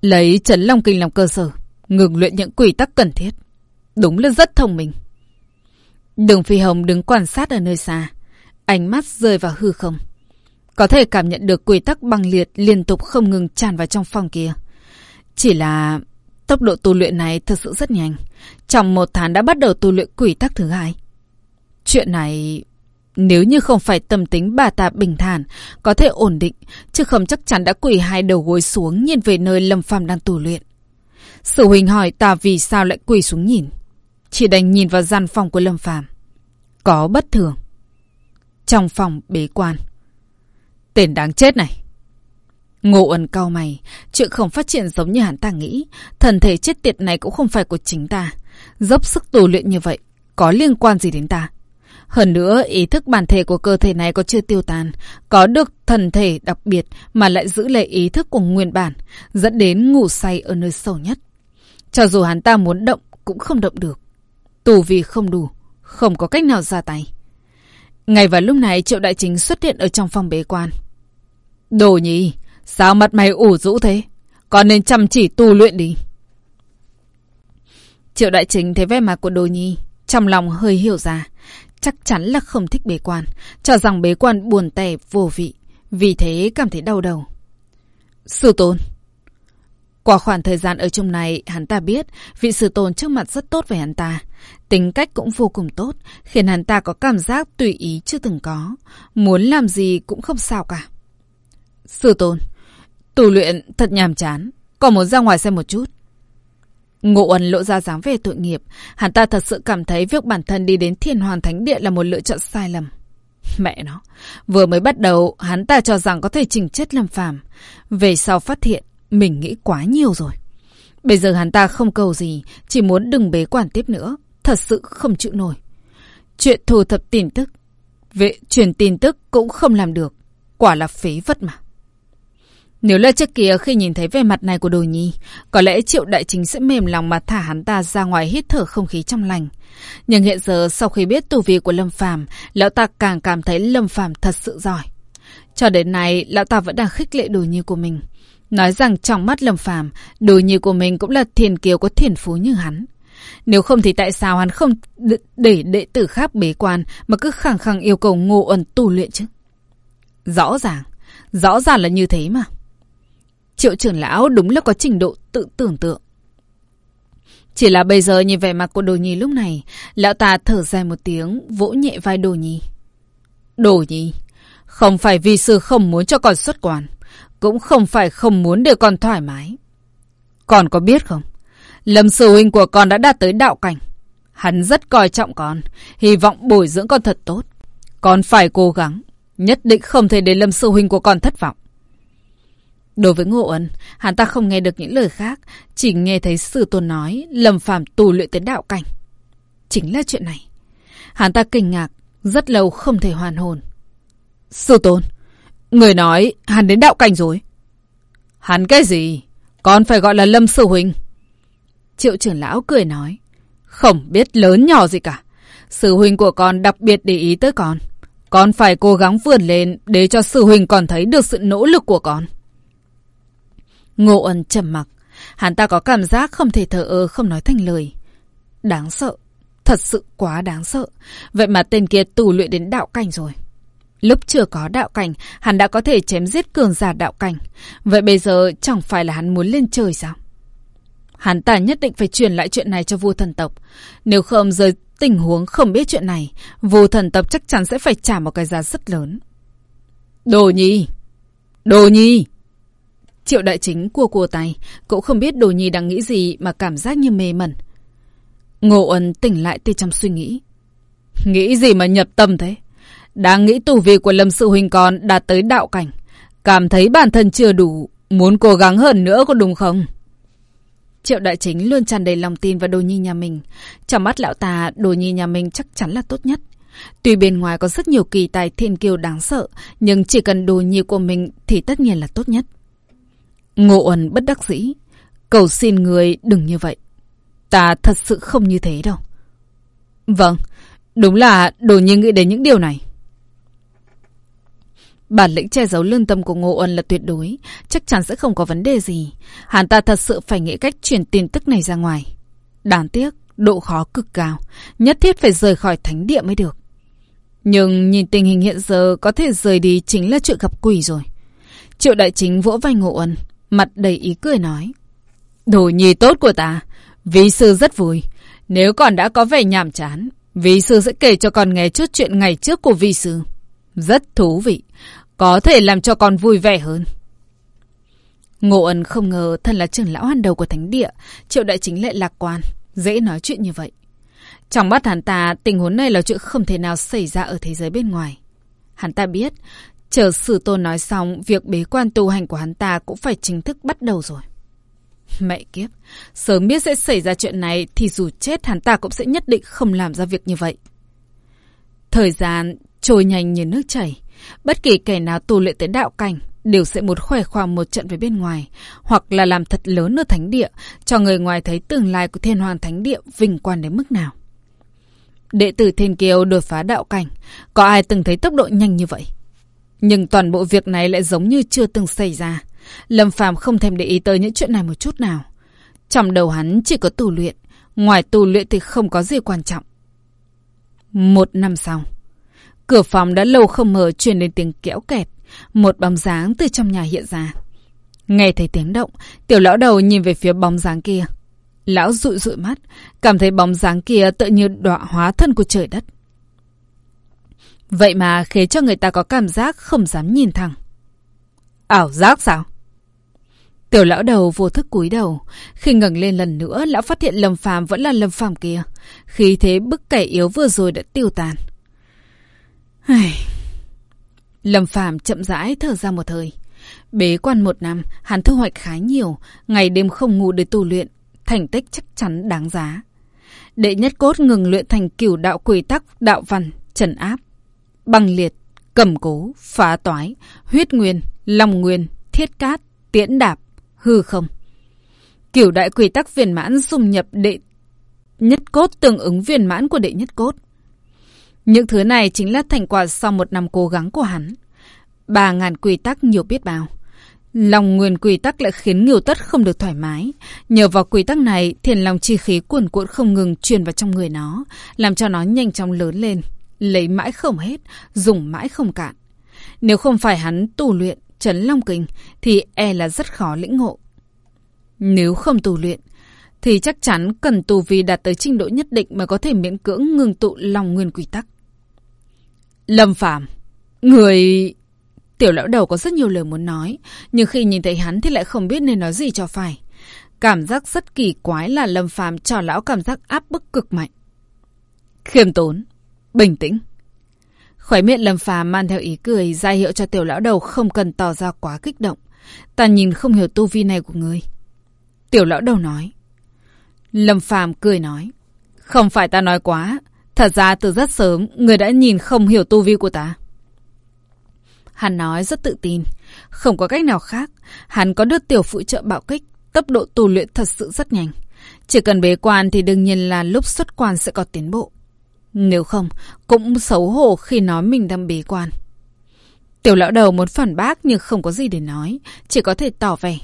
Lấy Trấn Long Kinh làm cơ sở, ngừng luyện những quy tắc cần thiết. Đúng là rất thông minh. Đường Phi Hồng đứng quan sát ở nơi xa, ánh mắt rơi vào hư không. Có thể cảm nhận được quy tắc băng liệt liên tục không ngừng tràn vào trong phòng kia. Chỉ là tốc độ tu luyện này thật sự rất nhanh. Trong một tháng đã bắt đầu tu luyện quỷ tắc thứ hai. Chuyện này... Nếu như không phải tâm tính bà ta bình thản, có thể ổn định, chứ không chắc chắn đã quỳ hai đầu gối xuống nhìn về nơi Lâm Phàm đang tu luyện. Sử huỳnh hỏi ta vì sao lại quỳ xuống nhìn. Chỉ đành nhìn vào gian phòng của Lâm Phàm Có bất thường. Trong phòng bế quan. Tên đáng chết này. Ngô ẩn cao mày, chuyện không phát triển giống như hắn ta nghĩ, thần thể chết tiệt này cũng không phải của chính ta. Dốc sức tu luyện như vậy, có liên quan gì đến ta? Hơn nữa, ý thức bản thể của cơ thể này có chưa tiêu tan, có được thần thể đặc biệt mà lại giữ lại ý thức của nguyên bản, dẫn đến ngủ say ở nơi sâu nhất. Cho dù hắn ta muốn động, cũng không động được. Tù vì không đủ, không có cách nào ra tay. Ngày vào lúc này triệu đại chính xuất hiện ở trong phòng bế quan. Đồ nhì Sao mặt mày ủ rũ thế? Còn nên chăm chỉ tu luyện đi. Triệu đại chính thấy vẻ mặt của đồ nhi. Trong lòng hơi hiểu ra. Chắc chắn là không thích bế quan. Cho rằng bế quan buồn tẻ vô vị. Vì thế cảm thấy đau đầu. Sư tôn. Qua khoảng thời gian ở chung này, hắn ta biết vị sư tôn trước mặt rất tốt với hắn ta. Tính cách cũng vô cùng tốt, khiến hắn ta có cảm giác tùy ý chưa từng có. Muốn làm gì cũng không sao cả. Sư tôn, tù luyện thật nhàm chán. Còn muốn ra ngoài xem một chút. Ngộ ẩn lộ ra dáng vẻ tội nghiệp. Hắn ta thật sự cảm thấy việc bản thân đi đến thiên hoàn thánh địa là một lựa chọn sai lầm. Mẹ nó. Vừa mới bắt đầu, hắn ta cho rằng có thể chỉnh chất làm phàm. Về sau phát hiện, mình nghĩ quá nhiều rồi. Bây giờ hắn ta không cầu gì, chỉ muốn đừng bế quản tiếp nữa. Thật sự không chịu nổi. Chuyện thu thập tin tức, vệ truyền tin tức cũng không làm được. Quả là phí vất mà. Nếu là trước kia khi nhìn thấy vẻ mặt này của đồ nhi, có lẽ triệu đại chính sẽ mềm lòng mà thả hắn ta ra ngoài hít thở không khí trong lành. Nhưng hiện giờ sau khi biết tù vi của Lâm Phàm, lão ta càng cảm thấy Lâm Phàm thật sự giỏi. Cho đến nay, lão ta vẫn đang khích lệ đồ nhi của mình. Nói rằng trong mắt Lâm Phàm, đồ nhi của mình cũng là thiền kiều có thiền phú như hắn. Nếu không thì tại sao hắn không để đệ tử khác bế quan mà cứ khẳng khẳng yêu cầu ngô ẩn tu luyện chứ? Rõ ràng, rõ ràng là như thế mà. Triệu trưởng lão đúng là có trình độ tự tưởng tượng. Chỉ là bây giờ nhìn vẻ mặt của đồ nhi lúc này, lão ta thở dài một tiếng, vỗ nhẹ vai đồ nhi. Đồ nhi, không phải vì sư không muốn cho con xuất quan, cũng không phải không muốn để con thoải mái. Con có biết không? Lâm sư huynh của con đã đạt tới đạo cảnh. Hắn rất coi trọng con, hy vọng bồi dưỡng con thật tốt. Con phải cố gắng, nhất định không thể để Lâm sư huynh của con thất vọng. Đối với Ngô Ân, hắn ta không nghe được những lời khác, chỉ nghe thấy sư tôn nói Lâm Phàm tù luyện tới đạo cảnh. Chính là chuyện này. Hắn ta kinh ngạc, rất lâu không thể hoàn hồn. Sư tôn, người nói hắn đến đạo cảnh rồi. Hắn cái gì? Con phải gọi là Lâm Sư Huynh. Triệu trưởng lão cười nói. Không biết lớn nhỏ gì cả. Sư huynh của con đặc biệt để ý tới con. Con phải cố gắng vươn lên để cho sư huynh còn thấy được sự nỗ lực của con. Ngô ẩn trầm mặc. Hắn ta có cảm giác không thể thở ơ không nói thành lời. Đáng sợ. Thật sự quá đáng sợ. Vậy mà tên kia tù luyện đến đạo cảnh rồi. Lúc chưa có đạo cảnh, hắn đã có thể chém giết cường giả đạo cảnh. Vậy bây giờ chẳng phải là hắn muốn lên trời sao? Hắn ta nhất định phải truyền lại chuyện này cho vua thần tộc. Nếu không dưới tình huống không biết chuyện này, vua thần tộc chắc chắn sẽ phải trả một cái giá rất lớn. Đồ nhi! Đồ nhi! Triệu đại chính cua cua tay, cũng không biết đồ nhi đang nghĩ gì mà cảm giác như mê mẩn. Ngô Ân tỉnh lại từ trong suy nghĩ. Nghĩ gì mà nhập tâm thế? Đang nghĩ tù vi của Lâm Sự Huynh con đạt tới đạo cảnh. Cảm thấy bản thân chưa đủ, muốn cố gắng hơn nữa có đúng không? Triệu đại chính luôn tràn đầy lòng tin vào đồ nhi nhà mình. Trong mắt lão ta, đồ nhi nhà mình chắc chắn là tốt nhất. Tuy bên ngoài có rất nhiều kỳ tài thiên kiêu đáng sợ, nhưng chỉ cần đồ nhi của mình thì tất nhiên là tốt nhất. Ngô Uẩn bất đắc dĩ. Cầu xin người đừng như vậy. Ta thật sự không như thế đâu. Vâng, đúng là đồ nhi nghĩ đến những điều này. Bản lĩnh che giấu lương tâm của Ngô Uẩn là tuyệt đối, chắc chắn sẽ không có vấn đề gì. Hắn ta thật sự phải nghĩ cách truyền tin tức này ra ngoài. Đáng tiếc, độ khó cực cao, nhất thiết phải rời khỏi thánh địa mới được. Nhưng nhìn tình hình hiện giờ có thể rời đi chính là chuyện gặp quỷ rồi. Triệu đại chính vỗ vai Ngô Uẩn, mặt đầy ý cười nói. Đồ nhi tốt của ta, vị sư rất vui. Nếu còn đã có vẻ nhàm chán, vị sư sẽ kể cho con nghe chút chuyện ngày trước của vị sư. Rất thú vị, có thể làm cho con vui vẻ hơn. Ngô Ân không ngờ thân là trưởng lão hàng đầu của thánh địa, triệu đại chính lại lạc quan, dễ nói chuyện như vậy. Trong mắt hắn ta, tình huống này là chuyện không thể nào xảy ra ở thế giới bên ngoài. Hắn ta biết, Chờ sử tôn nói xong, việc bế quan tu hành của hắn ta cũng phải chính thức bắt đầu rồi. Mẹ kiếp, sớm biết sẽ xảy ra chuyện này thì dù chết hắn ta cũng sẽ nhất định không làm ra việc như vậy. Thời gian trôi nhanh như nước chảy. Bất kỳ kẻ nào tu luyện tới đạo cảnh đều sẽ muốn khỏe khoang một trận với bên ngoài, hoặc là làm thật lớn ở thánh địa, cho người ngoài thấy tương lai của thiên hoàng thánh địa vinh quang đến mức nào. Đệ tử Thiên Kiều đột phá đạo cảnh, có ai từng thấy tốc độ nhanh như vậy? Nhưng toàn bộ việc này lại giống như chưa từng xảy ra. Lâm Phàm không thèm để ý tới những chuyện này một chút nào. Trong đầu hắn chỉ có tu luyện, ngoài tu luyện thì không có gì quan trọng. Một năm sau, cửa phòng đã lâu không mở truyền đến tiếng kéo kẹt, một bóng dáng từ trong nhà hiện ra. Nghe thấy tiếng động, tiểu lão đầu nhìn về phía bóng dáng kia. Lão rụi rụi mắt, cảm thấy bóng dáng kia tự như đọa hóa thân của trời đất. Vậy mà khiến cho người ta có cảm giác không dám nhìn thẳng. Ảo giác sao? Tiểu lão đầu vô thức cúi đầu. Khi ngẩng lên lần nữa, lão phát hiện Lâm Phàm vẫn là Lâm Phàm kia. Khi thế bức kẻ yếu vừa rồi đã tiêu tàn. Lâm Phàm chậm rãi thở ra một thời. Bế quan một năm, hắn thu hoạch khá nhiều, ngày đêm không ngủ để tu luyện, thành tích chắc chắn đáng giá. Đệ nhất cốt ngừng luyện thành cửu đạo quỷ tắc, đạo văn, trần áp, băng liệt, cầm cố, phá toái, huyết nguyên, long nguyên, thiết cát, tiễn đạp, hư không. kiểu đại quỷ tắc viên mãn dung nhập đệ nhất cốt tương ứng viên mãn của đệ nhất cốt. Những thứ này chính là thành quả sau một năm cố gắng của hắn. Ba ngàn quy tắc nhiều biết bao. Lòng nguyên quy tắc lại khiến Nghiêu Tất không được thoải mái. Nhờ vào quy tắc này, thiền lòng chi khí cuồn cuộn không ngừng truyền vào trong người nó, làm cho nó nhanh chóng lớn lên, lấy mãi không hết, dùng mãi không cạn. Nếu không phải hắn tu luyện Trấn long kinh, thì e là rất khó lĩnh ngộ. Nếu không tu luyện, thì chắc chắn cần tu vi đạt tới trình độ nhất định mà có thể miễn cưỡng ngừng tụ lòng nguyên quy tắc. Lâm Phàm Người... Tiểu lão đầu có rất nhiều lời muốn nói, nhưng khi nhìn thấy hắn thì lại không biết nên nói gì cho phải. Cảm giác rất kỳ quái là Lâm Phàm cho lão cảm giác áp bức cực mạnh. Khiêm tốn, bình tĩnh. Khóe miệng Lâm Phàm mang theo ý cười ra hiệu cho tiểu lão đầu không cần tỏ ra quá kích động. Ta nhìn không hiểu tu vi này của người. Tiểu lão đầu nói. Lâm Phàm cười nói. Không phải ta nói quá. Thật ra từ rất sớm, người đã nhìn không hiểu tu vi của ta. Hắn nói rất tự tin. Không có cách nào khác. Hắn có được tiểu phụ trợ bạo kích. Tốc độ tu luyện thật sự rất nhanh. Chỉ cần bế quan thì đương nhiên là lúc xuất quan sẽ có tiến bộ. Nếu không, cũng xấu hổ khi nói mình đang bế quan. Tiểu lão đầu muốn phản bác nhưng không có gì để nói. Chỉ có thể tỏ vẻ.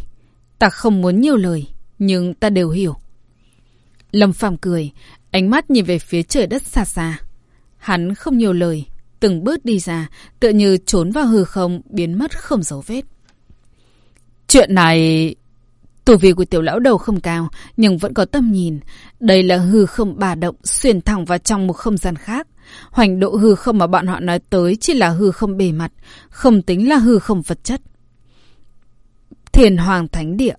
Ta không muốn nhiều lời, nhưng ta đều hiểu. Lâm Phàm cười, ánh mắt nhìn về phía trời đất xa xa. Hắn không nhiều lời, từng bước đi ra, tựa như trốn vào hư không, biến mất không dấu vết. Chuyện này... Tù vi của tiểu lão đầu không cao, nhưng vẫn có tâm nhìn. Đây là hư không bà động, xuyên thẳng vào trong một không gian khác. Hoành độ hư không mà bọn họ nói tới chỉ là hư không bề mặt, không tính là hư không vật chất. Thiền Hoàng Thánh Địa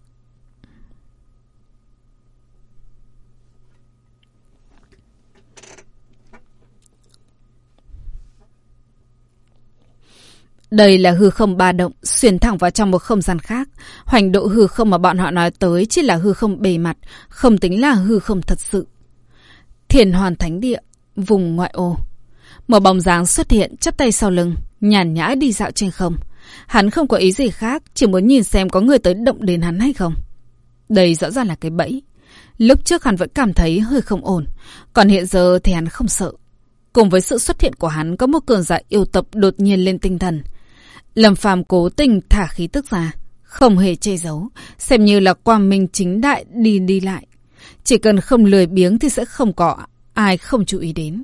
Đây là hư không ba động, xuyên thẳng vào trong một không gian khác. Hoành độ hư không mà bọn họ nói tới chỉ là hư không bề mặt, không tính là hư không thật sự. Thiền hoàn thánh địa, vùng ngoại ô. Một bóng dáng xuất hiện, chắp tay sau lưng, nhàn nhã đi dạo trên không. Hắn không có ý gì khác, chỉ muốn nhìn xem có người tới động đến hắn hay không. Đây rõ ràng là cái bẫy. Lúc trước hắn vẫn cảm thấy hơi không ổn, còn hiện giờ thì hắn không sợ. Cùng với sự xuất hiện của hắn có một cường giả yêu tập đột nhiên lên tinh thần. Lâm Phàm cố tình thả khí tức ra, không hề che giấu, xem như là quang minh chính đại đi đi lại. Chỉ cần không lười biếng thì sẽ không có ai không chú ý đến.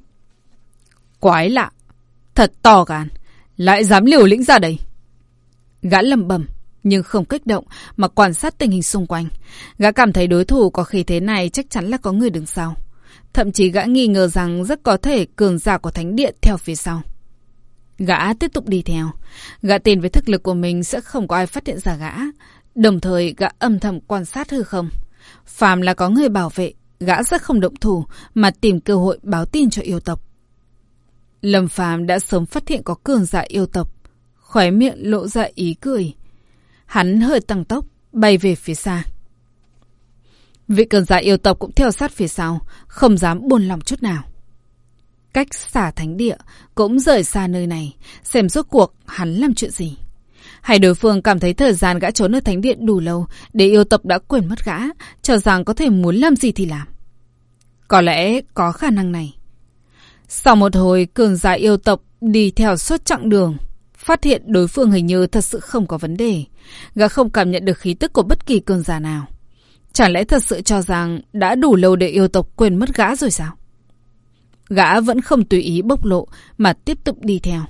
Quái lạ, thật to gan, lại dám liều lĩnh ra đây. Gã lầm bầm, nhưng không kích động mà quan sát tình hình xung quanh. Gã cảm thấy đối thủ có khí thế này chắc chắn là có người đứng sau. Thậm chí gã nghi ngờ rằng rất có thể cường giả của thánh điện theo phía sau. Gã tiếp tục đi theo. Gã tin với thực lực của mình sẽ không có ai phát hiện ra gã. Đồng thời gã âm thầm quan sát hư không. Phàm là có người bảo vệ, gã sẽ không động thủ mà tìm cơ hội báo tin cho yêu tộc. Lâm Phàm đã sớm phát hiện có cường giả yêu tộc. Khóe miệng lộ ra ý cười. Hắn hơi tăng tốc, bay về phía xa. Vị cường giả yêu tộc cũng theo sát phía sau, không dám buồn lòng chút nào cách xả thánh địa, cũng rời xa nơi này, xem rốt cuộc hắn làm chuyện gì. Hay đối phương cảm thấy thời gian gã trốn ở thánh điện đủ lâu để yêu tập đã quên mất gã, cho rằng có thể muốn làm gì thì làm. Có lẽ có khả năng này. Sau một hồi cường giả yêu tộc đi theo suốt chặng đường, phát hiện đối phương hình như thật sự không có vấn đề. Gã không cảm nhận được khí tức của bất kỳ cường giả nào. Chẳng lẽ thật sự cho rằng đã đủ lâu để yêu tộc quên mất gã rồi sao? Gã vẫn không tùy ý bộc lộ mà tiếp tục đi theo.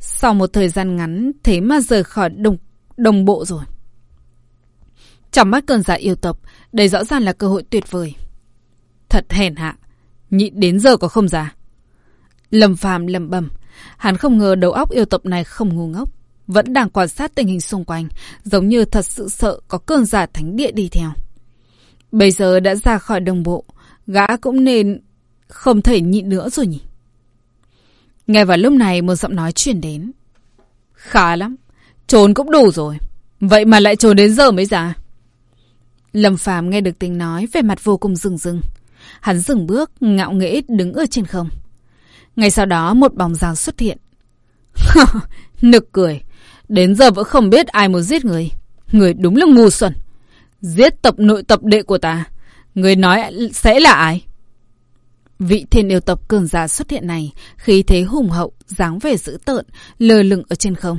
Sau một thời gian ngắn thế mà rời khỏi đồng, đồng bộ rồi. Trong mắt cơn giả yêu tộc, đây rõ ràng là cơ hội tuyệt vời. Thật hèn hạ, nhịn đến giờ có không già. Lâm phàm lầm bầm, hắn không ngờ đầu óc yêu tộc này không ngu ngốc. Vẫn đang quan sát tình hình xung quanh, giống như thật sự sợ có cơn giả thánh địa đi theo. Bây giờ đã ra khỏi đồng bộ, gã cũng nên không thể nhịn nữa rồi nhỉ? Ngay vào lúc này một giọng nói truyền đến. Khá lắm. Trốn cũng đủ rồi. Vậy mà lại trốn đến giờ mới ra. Lâm Phàm nghe được tiếng nói về mặt vô cùng rừng rừng. Hắn dừng bước, ngạo nghễ đứng ở trên không. Ngay sau đó một bóng dáng xuất hiện. Nực cười. Đến giờ vẫn không biết ai muốn giết người. Người đúng là ngu xuẩn. Giết tập nội tập đệ của ta. Người nói sẽ là ai? Vị thiên yêu tộc cường giả xuất hiện này, khí thế hùng hậu, dáng vẻ dữ tợn, lờ lửng ở trên không.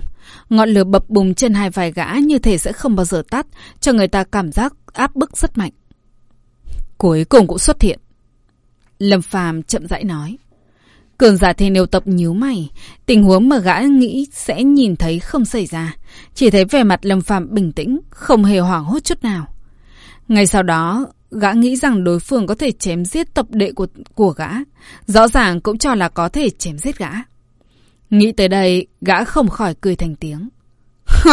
Ngọn lửa bập bùng trên hai vài gã như thể sẽ không bao giờ tắt, cho người ta cảm giác áp bức rất mạnh. Cuối cùng cũng xuất hiện. Lâm Phàm chậm rãi nói. Cường giả thiên yêu tộc nhíu mày, tình huống mà gã nghĩ sẽ nhìn thấy không xảy ra, chỉ thấy vẻ mặt Lâm Phàm bình tĩnh, không hề hoảng hốt chút nào. Ngay sau đó, gã nghĩ rằng đối phương có thể chém giết tập đệ của, của gã. Rõ ràng cũng cho là có thể chém giết gã. Nghĩ tới đây, gã không khỏi cười thành tiếng.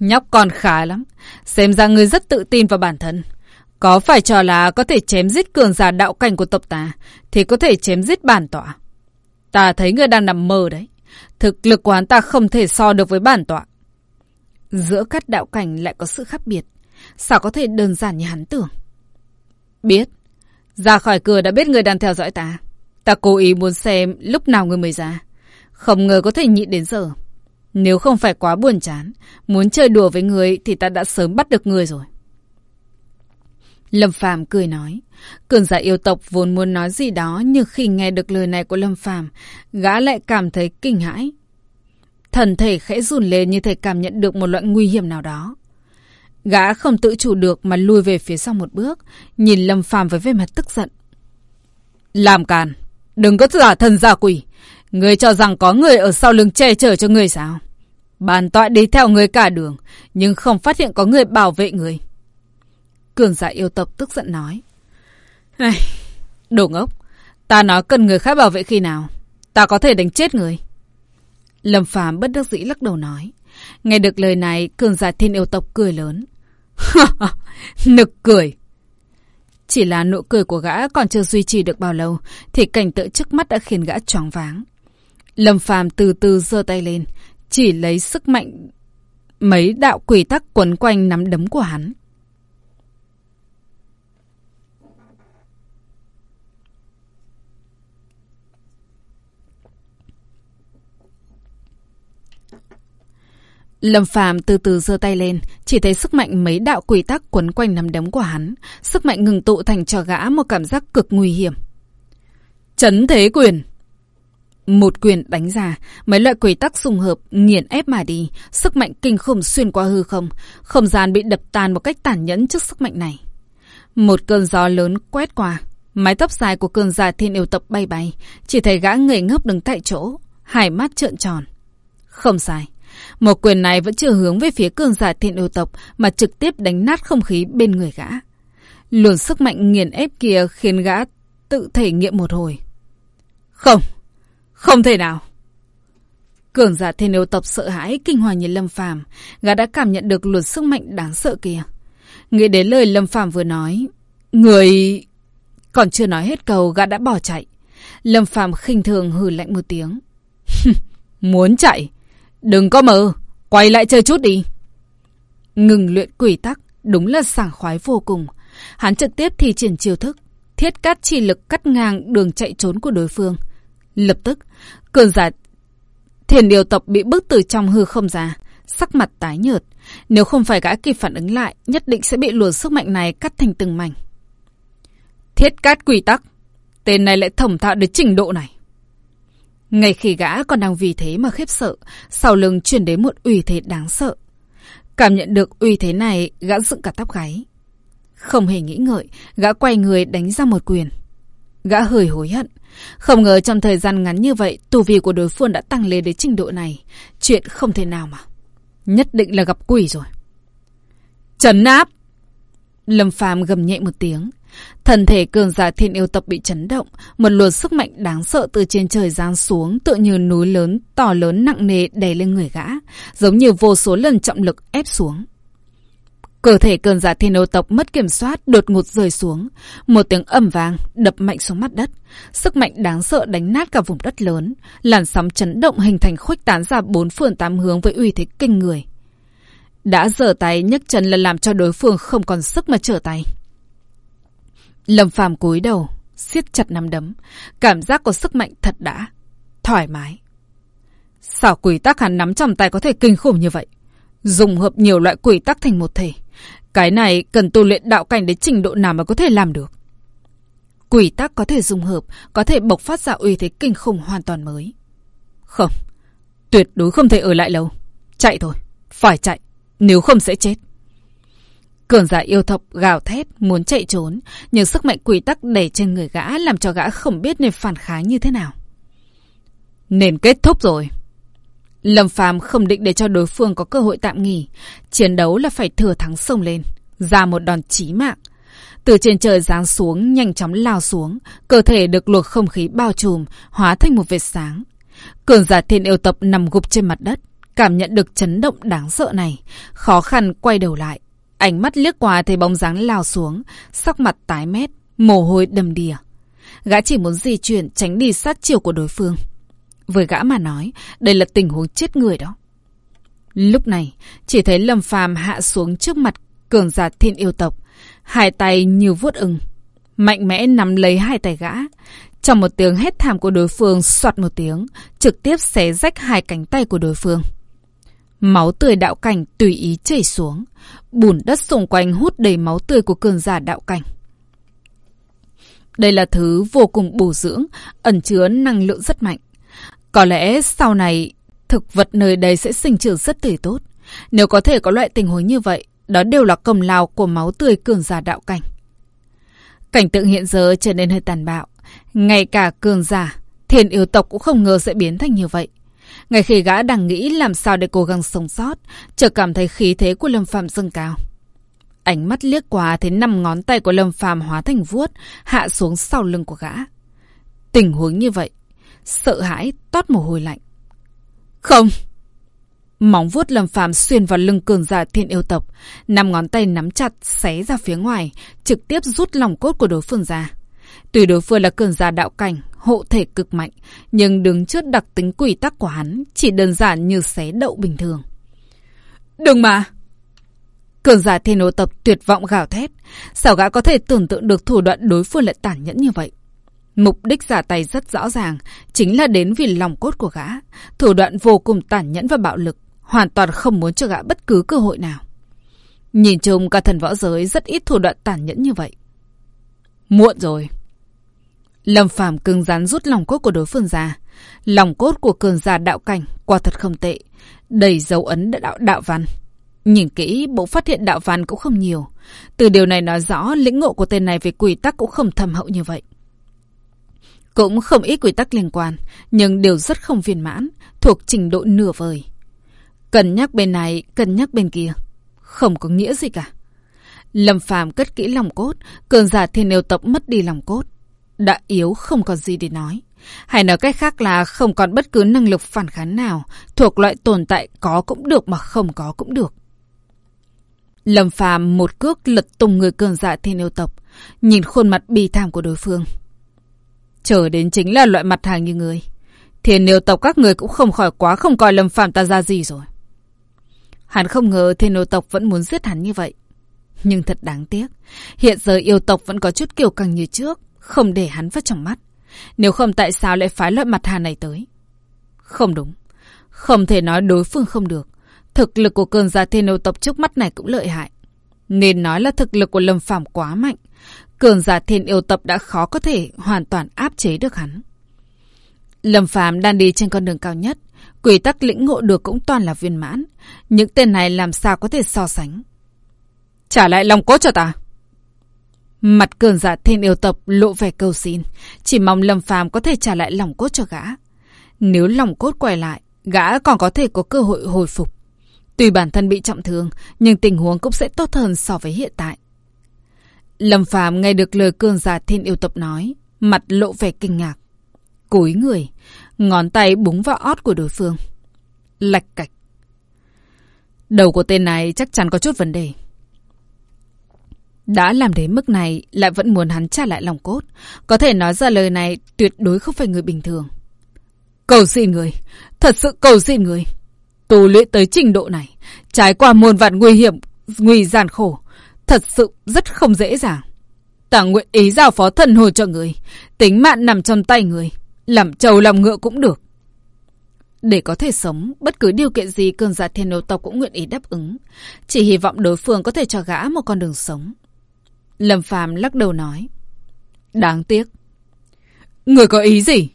Nhóc còn khá lắm. Xem ra ngươi rất tự tin vào bản thân. Có phải cho là có thể chém giết cường giả đạo cảnh của tộc ta, thì có thể chém giết bản tọa. Ta thấy ngươi đang nằm mơ đấy. Thực lực của hắn ta không thể so được với bản tọa. Giữa các đạo cảnh lại có sự khác biệt. Sao có thể đơn giản như hắn tưởng? Biết. Ra khỏi cửa đã biết người đang theo dõi ta. Ta cố ý muốn xem lúc nào người mới ra. Không ngờ có thể nhịn đến giờ. Nếu không phải quá buồn chán, muốn chơi đùa với người thì ta đã sớm bắt được người rồi. Lâm Phàm cười nói. Cường giả yêu tộc vốn muốn nói gì đó nhưng khi nghe được lời này của Lâm Phàm, gã lại cảm thấy kinh hãi. Thần thể khẽ run lên như thể cảm nhận được một loại nguy hiểm nào đó. Gã không tự chủ được mà lui về phía sau một bước, nhìn Lâm Phàm với vẻ mặt tức giận. Làm càn, đừng có giả thần giả quỷ. Người cho rằng có người ở sau lưng che chở cho người sao? Bàn tọa đi theo người cả đường, nhưng không phát hiện có người bảo vệ người. Cường giả yêu tộc tức giận nói. Này, đồ ngốc, ta nói cần người khác bảo vệ khi nào? Ta có thể đánh chết người. Lâm Phàm bất đắc dĩ lắc đầu nói. Nghe được lời này, cường giả thiên yêu tộc cười lớn. Nực cười. Chỉ là nụ cười của gã còn chưa duy trì được bao lâu, thì cảnh tượng trước mắt đã khiến gã choáng váng. Lâm Phàm từ từ giơ tay lên, chỉ lấy sức mạnh mấy đạo quỷ tắc quấn quanh nắm đấm của hắn. Lâm Phàm từ từ giơ tay lên, chỉ thấy sức mạnh mấy đạo quỷ tắc quấn quanh nắm đấm của hắn, sức mạnh ngừng tụ thành cho gã một cảm giác cực nguy hiểm. Chấn thế quyền. Một quyền đánh ra, mấy loại quỷ tắc xung hợp, nghiền ép mà đi, sức mạnh kinh khủng xuyên qua hư không, không gian bị đập tan một cách tàn nhẫn trước sức mạnh này. Một cơn gió lớn quét qua, mái tóc dài của cơn giả thiên yêu tập bay bay, chỉ thấy gã ngây ngốc đứng tại chỗ, hai mắt trợn tròn. Không sai. Một quyền này vẫn chưa hướng về phía cường giả thiện yêu tộc mà trực tiếp đánh nát không khí bên người gã. Luồng sức mạnh nghiền ép kia khiến gã tự thể nghiệm một hồi. Không, không thể nào. Cường giả thiên yêu tộc sợ hãi kinh hoàng như Lâm Phàm, gã đã cảm nhận được luồng sức mạnh đáng sợ kia. Nghĩ đến lời Lâm Phàm vừa nói, người còn chưa nói hết câu gã đã bỏ chạy. Lâm Phàm khinh thường hừ lạnh một tiếng. Muốn chạy Đừng có mơ, quay lại chơi chút đi. Ngừng luyện quỷ tắc, đúng là sảng khoái vô cùng. Hắn trực tiếp thi triển chiêu thức, thiết cắt chi lực cắt ngang đường chạy trốn của đối phương. Lập tức, cường giả thiền điều tộc bị bức từ trong hư không ra, sắc mặt tái nhợt. Nếu không phải gã kịp phản ứng lại, nhất định sẽ bị luồng sức mạnh này cắt thành từng mảnh. Thiết cát quỷ tắc, tên này lại thẩm thạo đến trình độ này. Ngay khi gã còn đang vì thế mà khiếp sợ, sau lưng chuyển đến một uy thế đáng sợ. Cảm nhận được uy thế này, gã dựng cả tóc gáy. Không hề nghĩ ngợi, gã quay người đánh ra một quyền. Gã hơi hối hận. Không ngờ trong thời gian ngắn như vậy, tù vi của đối phương đã tăng lên đến trình độ này. Chuyện không thể nào mà. Nhất định là gặp quỷ rồi. Trấn áp! Lâm Phàm gầm nhẹ một tiếng. Thần thể cường giả thiên yêu tập bị chấn động, một luồng sức mạnh đáng sợ từ trên trời giáng xuống tựa như núi lớn, to lớn nặng nề đè lên người gã, giống như vô số lần trọng lực ép xuống. Cơ thể cường giả thiên yêu tộc mất kiểm soát đột ngột rơi xuống, một tiếng ầm vang đập mạnh xuống mặt đất, sức mạnh đáng sợ đánh nát cả vùng đất lớn, làn sóng chấn động hình thành khuếch tán ra bốn phương tám hướng với uy thế kinh người. Đã giở tay nhấc chân là làm cho đối phương không còn sức mà trở tay. Lâm Phàm cúi đầu, siết chặt nắm đấm, cảm giác có sức mạnh thật đã, thoải mái. Sao quỷ tắc hắn nắm trong tay có thể kinh khủng như vậy? Dùng hợp nhiều loại quỷ tắc thành một thể. Cái này cần tu luyện đạo cảnh đến trình độ nào mà có thể làm được. Quỷ tắc có thể dùng hợp, có thể bộc phát ra uy thế kinh khủng hoàn toàn mới. Không, tuyệt đối không thể ở lại lâu. Chạy thôi, phải chạy, nếu không sẽ chết. Cường giả yêu thập gào thét muốn chạy trốn, nhưng sức mạnh quỷ tắc đẩy trên người gã làm cho gã không biết nên phản kháng như thế nào. Nên kết thúc rồi. Lâm Phàm không định để cho đối phương có cơ hội tạm nghỉ, chiến đấu là phải thừa thắng xông lên, ra một đòn chí mạng. Từ trên trời giáng xuống, nhanh chóng lao xuống, cơ thể được luộc không khí bao trùm, hóa thành một vệt sáng. Cường giả thiên yêu tập nằm gục trên mặt đất, cảm nhận được chấn động đáng sợ này, khó khăn quay đầu lại. Ánh mắt liếc qua thấy bóng dáng lao xuống, sắc mặt tái mét, mồ hôi đầm đìa. Gã chỉ muốn di chuyển tránh đi sát chiều của đối phương. Với gã mà nói, đây là tình huống chết người đó. Lúc này, chỉ thấy Lâm Phàm hạ xuống trước mặt cường giả thiên yêu tộc, hai tay như vuốt ưng, mạnh mẽ nắm lấy hai tay gã. Trong một tiếng hét thảm của đối phương soạt một tiếng, trực tiếp xé rách hai cánh tay của đối phương. Máu tươi đạo cảnh tùy ý chảy xuống, bùn đất xung quanh hút đầy máu tươi của cường giả đạo cảnh. Đây là thứ vô cùng bổ dưỡng, ẩn chứa năng lượng rất mạnh. Có lẽ sau này thực vật nơi đây sẽ sinh trưởng rất tươi tốt. Nếu có thể có loại tình huống như vậy, đó đều là công lao của máu tươi cường giả đạo cảnh. Cảnh tượng hiện giờ trở nên hơi tàn bạo. Ngay cả cường giả, thiên yêu tộc cũng không ngờ sẽ biến thành như vậy. Ngay khi gã đang nghĩ làm sao để cố gắng sống sót, chợt cảm thấy khí thế của Lâm Phàm dâng cao. Ánh mắt liếc qua thấy năm ngón tay của Lâm Phàm hóa thành vuốt, hạ xuống sau lưng của gã. Tình huống như vậy, sợ hãi toát mồ hôi lạnh. Không! Móng vuốt Lâm Phàm xuyên vào lưng cường giả thiên yêu tộc, năm ngón tay nắm chặt xé ra phía ngoài, trực tiếp rút lòng cốt của đối phương ra. Tuy đối phương là cường giả đạo cảnh, hộ thể cực mạnh, nhưng đứng trước đặc tính quỷ tắc của hắn chỉ đơn giản như xé đậu bình thường. Đừng mà! Cường giả thiên ô tập tuyệt vọng gào thét. Sao gã có thể tưởng tượng được thủ đoạn đối phương lại tàn nhẫn như vậy? Mục đích giả tay rất rõ ràng, chính là đến vì lòng cốt của gã. Thủ đoạn vô cùng tàn nhẫn và bạo lực, hoàn toàn không muốn cho gã bất cứ cơ hội nào. Nhìn chung cả thần võ giới rất ít thủ đoạn tàn nhẫn như vậy. Muộn rồi. Lâm Phàm cứng rắn rút lòng cốt của đối phương ra. Lòng cốt của cường giả đạo cảnh quả thật không tệ, đầy dấu ấn đạo đạo văn. Nhìn kỹ, bộ phát hiện đạo văn cũng không nhiều. Từ điều này nói rõ lĩnh ngộ của tên này về quy tắc cũng không thâm hậu như vậy. Cũng không ít quy tắc liên quan, nhưng đều rất không viên mãn, thuộc trình độ nửa vời. Cần nhắc bên này, cần nhắc bên kia. Không có nghĩa gì cả. Lâm Phàm cất kỹ lòng cốt, cường giả thiên yêu tộc mất đi lòng cốt đã yếu không còn gì để nói. Hay nói cách khác là không còn bất cứ năng lực phản kháng nào, thuộc loại tồn tại có cũng được mà không có cũng được. Lâm phàm một cước lật tung người cường dạ thiên yêu tộc, nhìn khuôn mặt bi thảm của đối phương. Chờ đến chính là loại mặt hàng như người. Thiên yêu tộc các người cũng không khỏi quá không coi lâm phàm ta ra gì rồi. Hắn không ngờ thiên yêu tộc vẫn muốn giết hắn như vậy. Nhưng thật đáng tiếc, hiện giờ yêu tộc vẫn có chút kiều căng như trước không để hắn vào trong mắt. Nếu không, tại sao lại phái loại mặt hàng này tới? Không đúng. Không thể nói đối phương không được. Thực lực của cường giả thiên yêu tộc trước mắt này cũng lợi hại. Nên nói là thực lực của Lâm Phàm quá mạnh. Cường giả thiên yêu tập đã khó có thể hoàn toàn áp chế được hắn. Lâm Phàm đang đi trên con đường cao nhất. Quỷ tắc lĩnh ngộ được cũng toàn là viên mãn. Những tên này làm sao có thể so sánh. Trả lại lòng cốt cho ta. Mặt cường giả thiên yêu tập lộ vẻ cầu xin, chỉ mong Lâm Phàm có thể trả lại lòng cốt cho gã. Nếu lòng cốt quay lại, gã còn có thể có cơ hội hồi phục. Tuy bản thân bị trọng thương, nhưng tình huống cũng sẽ tốt hơn so với hiện tại. Lâm Phàm nghe được lời cường giả thiên yêu tập nói, mặt lộ vẻ kinh ngạc. Cúi người, ngón tay búng vào ót của đối phương. Lạch cạch. Đầu của tên này chắc chắn có chút vấn đề. Đã làm đến mức này lại vẫn muốn hắn trả lại lòng cốt. Có thể nói ra lời này tuyệt đối không phải người bình thường. Cầu xin người, thật sự cầu xin người. Tu luyện tới trình độ này, trải qua muôn vạn nguy hiểm, nguy gian khổ, thật sự rất không dễ dàng. Ta nguyện ý giao phó thần hồn cho người. Tính mạng nằm trong tay người. Làm trầu làm ngựa cũng được. Để có thể sống, bất cứ điều kiện gì cường giả thiên đấu tộc cũng nguyện ý đáp ứng. Chỉ hy vọng đối phương có thể cho gã một con đường sống. Lâm Phàm lắc đầu nói. Đáng tiếc. Người có ý gì?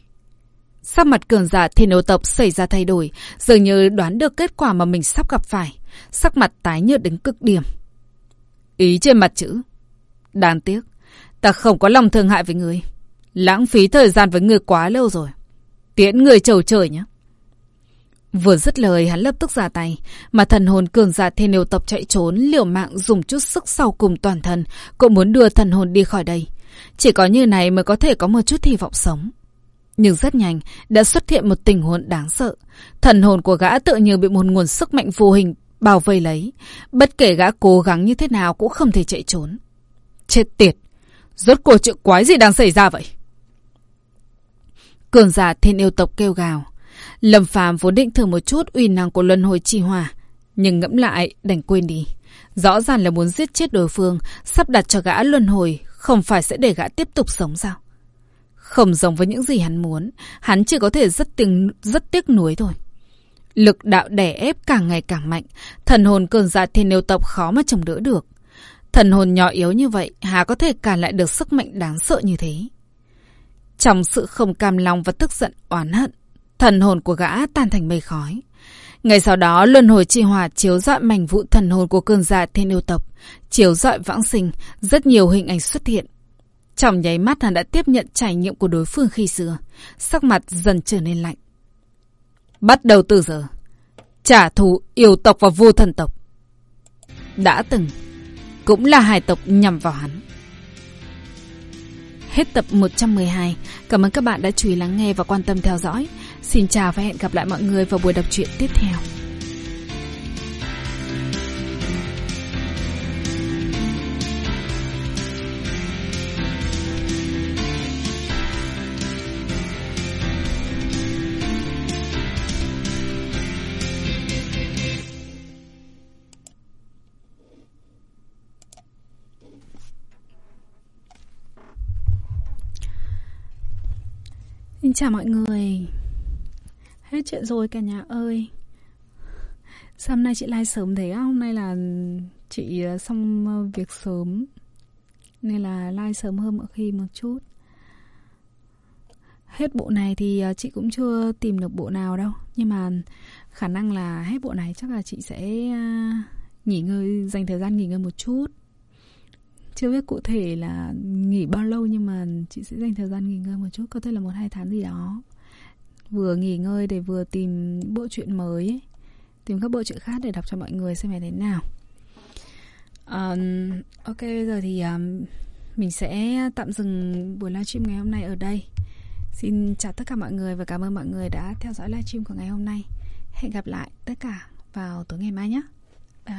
Sắc mặt cường giả thiên ô tộc xảy ra thay đổi, dường như đoán được kết quả mà mình sắp gặp phải. Sắc mặt tái nhợt đến cực điểm. Ý trên mặt chữ. Đáng tiếc, ta không có lòng thương hại với người. Lãng phí thời gian với người quá lâu rồi. Tiễn người trầu trời nhé. Vừa dứt lời hắn lập tức ra tay, mà thần hồn cường giả thiên yêu tộc chạy trốn liều mạng dùng chút sức sau cùng toàn thân, cũng muốn đưa thần hồn đi khỏi đây. Chỉ có như này mới có thể có một chút hy vọng sống. Nhưng rất nhanh, đã xuất hiện một tình huống đáng sợ. Thần hồn của gã tự như bị một nguồn sức mạnh vô hình bao vây lấy. Bất kể gã cố gắng như thế nào cũng không thể chạy trốn. Chết tiệt! Rốt cuộc chuyện quái gì đang xảy ra vậy? Cường giả thiên yêu tộc kêu gào. Lâm Phàm vốn định thử một chút uy năng của luân hồi chi hòa, nhưng ngẫm lại đành quên đi. Rõ ràng là muốn giết chết đối phương, sắp đặt cho gã luân hồi, không phải sẽ để gã tiếp tục sống sao? Không giống với những gì hắn muốn, hắn chỉ có thể rất tiếng rất tiếc nuối thôi. Lực đạo đè ép càng ngày càng mạnh, thần hồn cơn giả thiên yêu tộc khó mà chống đỡ được. Thần hồn nhỏ yếu như vậy, hà có thể cản lại được sức mạnh đáng sợ như thế. Trong sự không cam lòng và tức giận oán hận, thần hồn của gã tan thành mây khói. Ngày sau đó, luân hồi chi hòa chiếu rọi mảnh vụ thần hồn của cơn giả thiên yêu tộc, chiếu rọi vãng sinh, rất nhiều hình ảnh xuất hiện. Trong nháy mắt hắn đã tiếp nhận trải nghiệm của đối phương khi xưa, sắc mặt dần trở nên lạnh. Bắt đầu từ giờ, trả thù yêu tộc và vô thần tộc. Đã từng, cũng là hải tộc nhằm vào hắn. Hết tập 112. Cảm ơn các bạn đã chú ý lắng nghe và quan tâm theo dõi. Xin chào và hẹn gặp lại mọi người vào buổi đọc truyện tiếp theo. Xin chào mọi người Hết chuyện rồi cả nhà ơi. Sao hôm nay chị like sớm thế á? Hôm nay là chị ờ, xong ờ, việc sớm. Nên là like sớm hơn mọi khi một chút. Hết bộ này thì ờ, chị cũng chưa tìm được bộ nào đâu. Nhưng mà khả năng là hết bộ này chắc là chị sẽ nghỉ ngơi, dành thời gian nghỉ ngơi một chút. Chưa biết cụ thể là nghỉ bao lâu nhưng mà chị sẽ dành thời gian nghỉ ngơi một chút. Có thể là một hai tháng gì đó vừa nghỉ ngơi để vừa tìm bộ truyện mới ấy. tìm các bộ truyện khác để đọc cho mọi người xem là thế nào. Um, ok bây giờ thì um, mình sẽ tạm dừng buổi livestream ngày hôm nay ở đây. Xin chào tất cả mọi người và cảm ơn mọi người đã theo dõi livestream của ngày hôm nay. Hẹn gặp lại tất cả vào tối ngày mai nhé.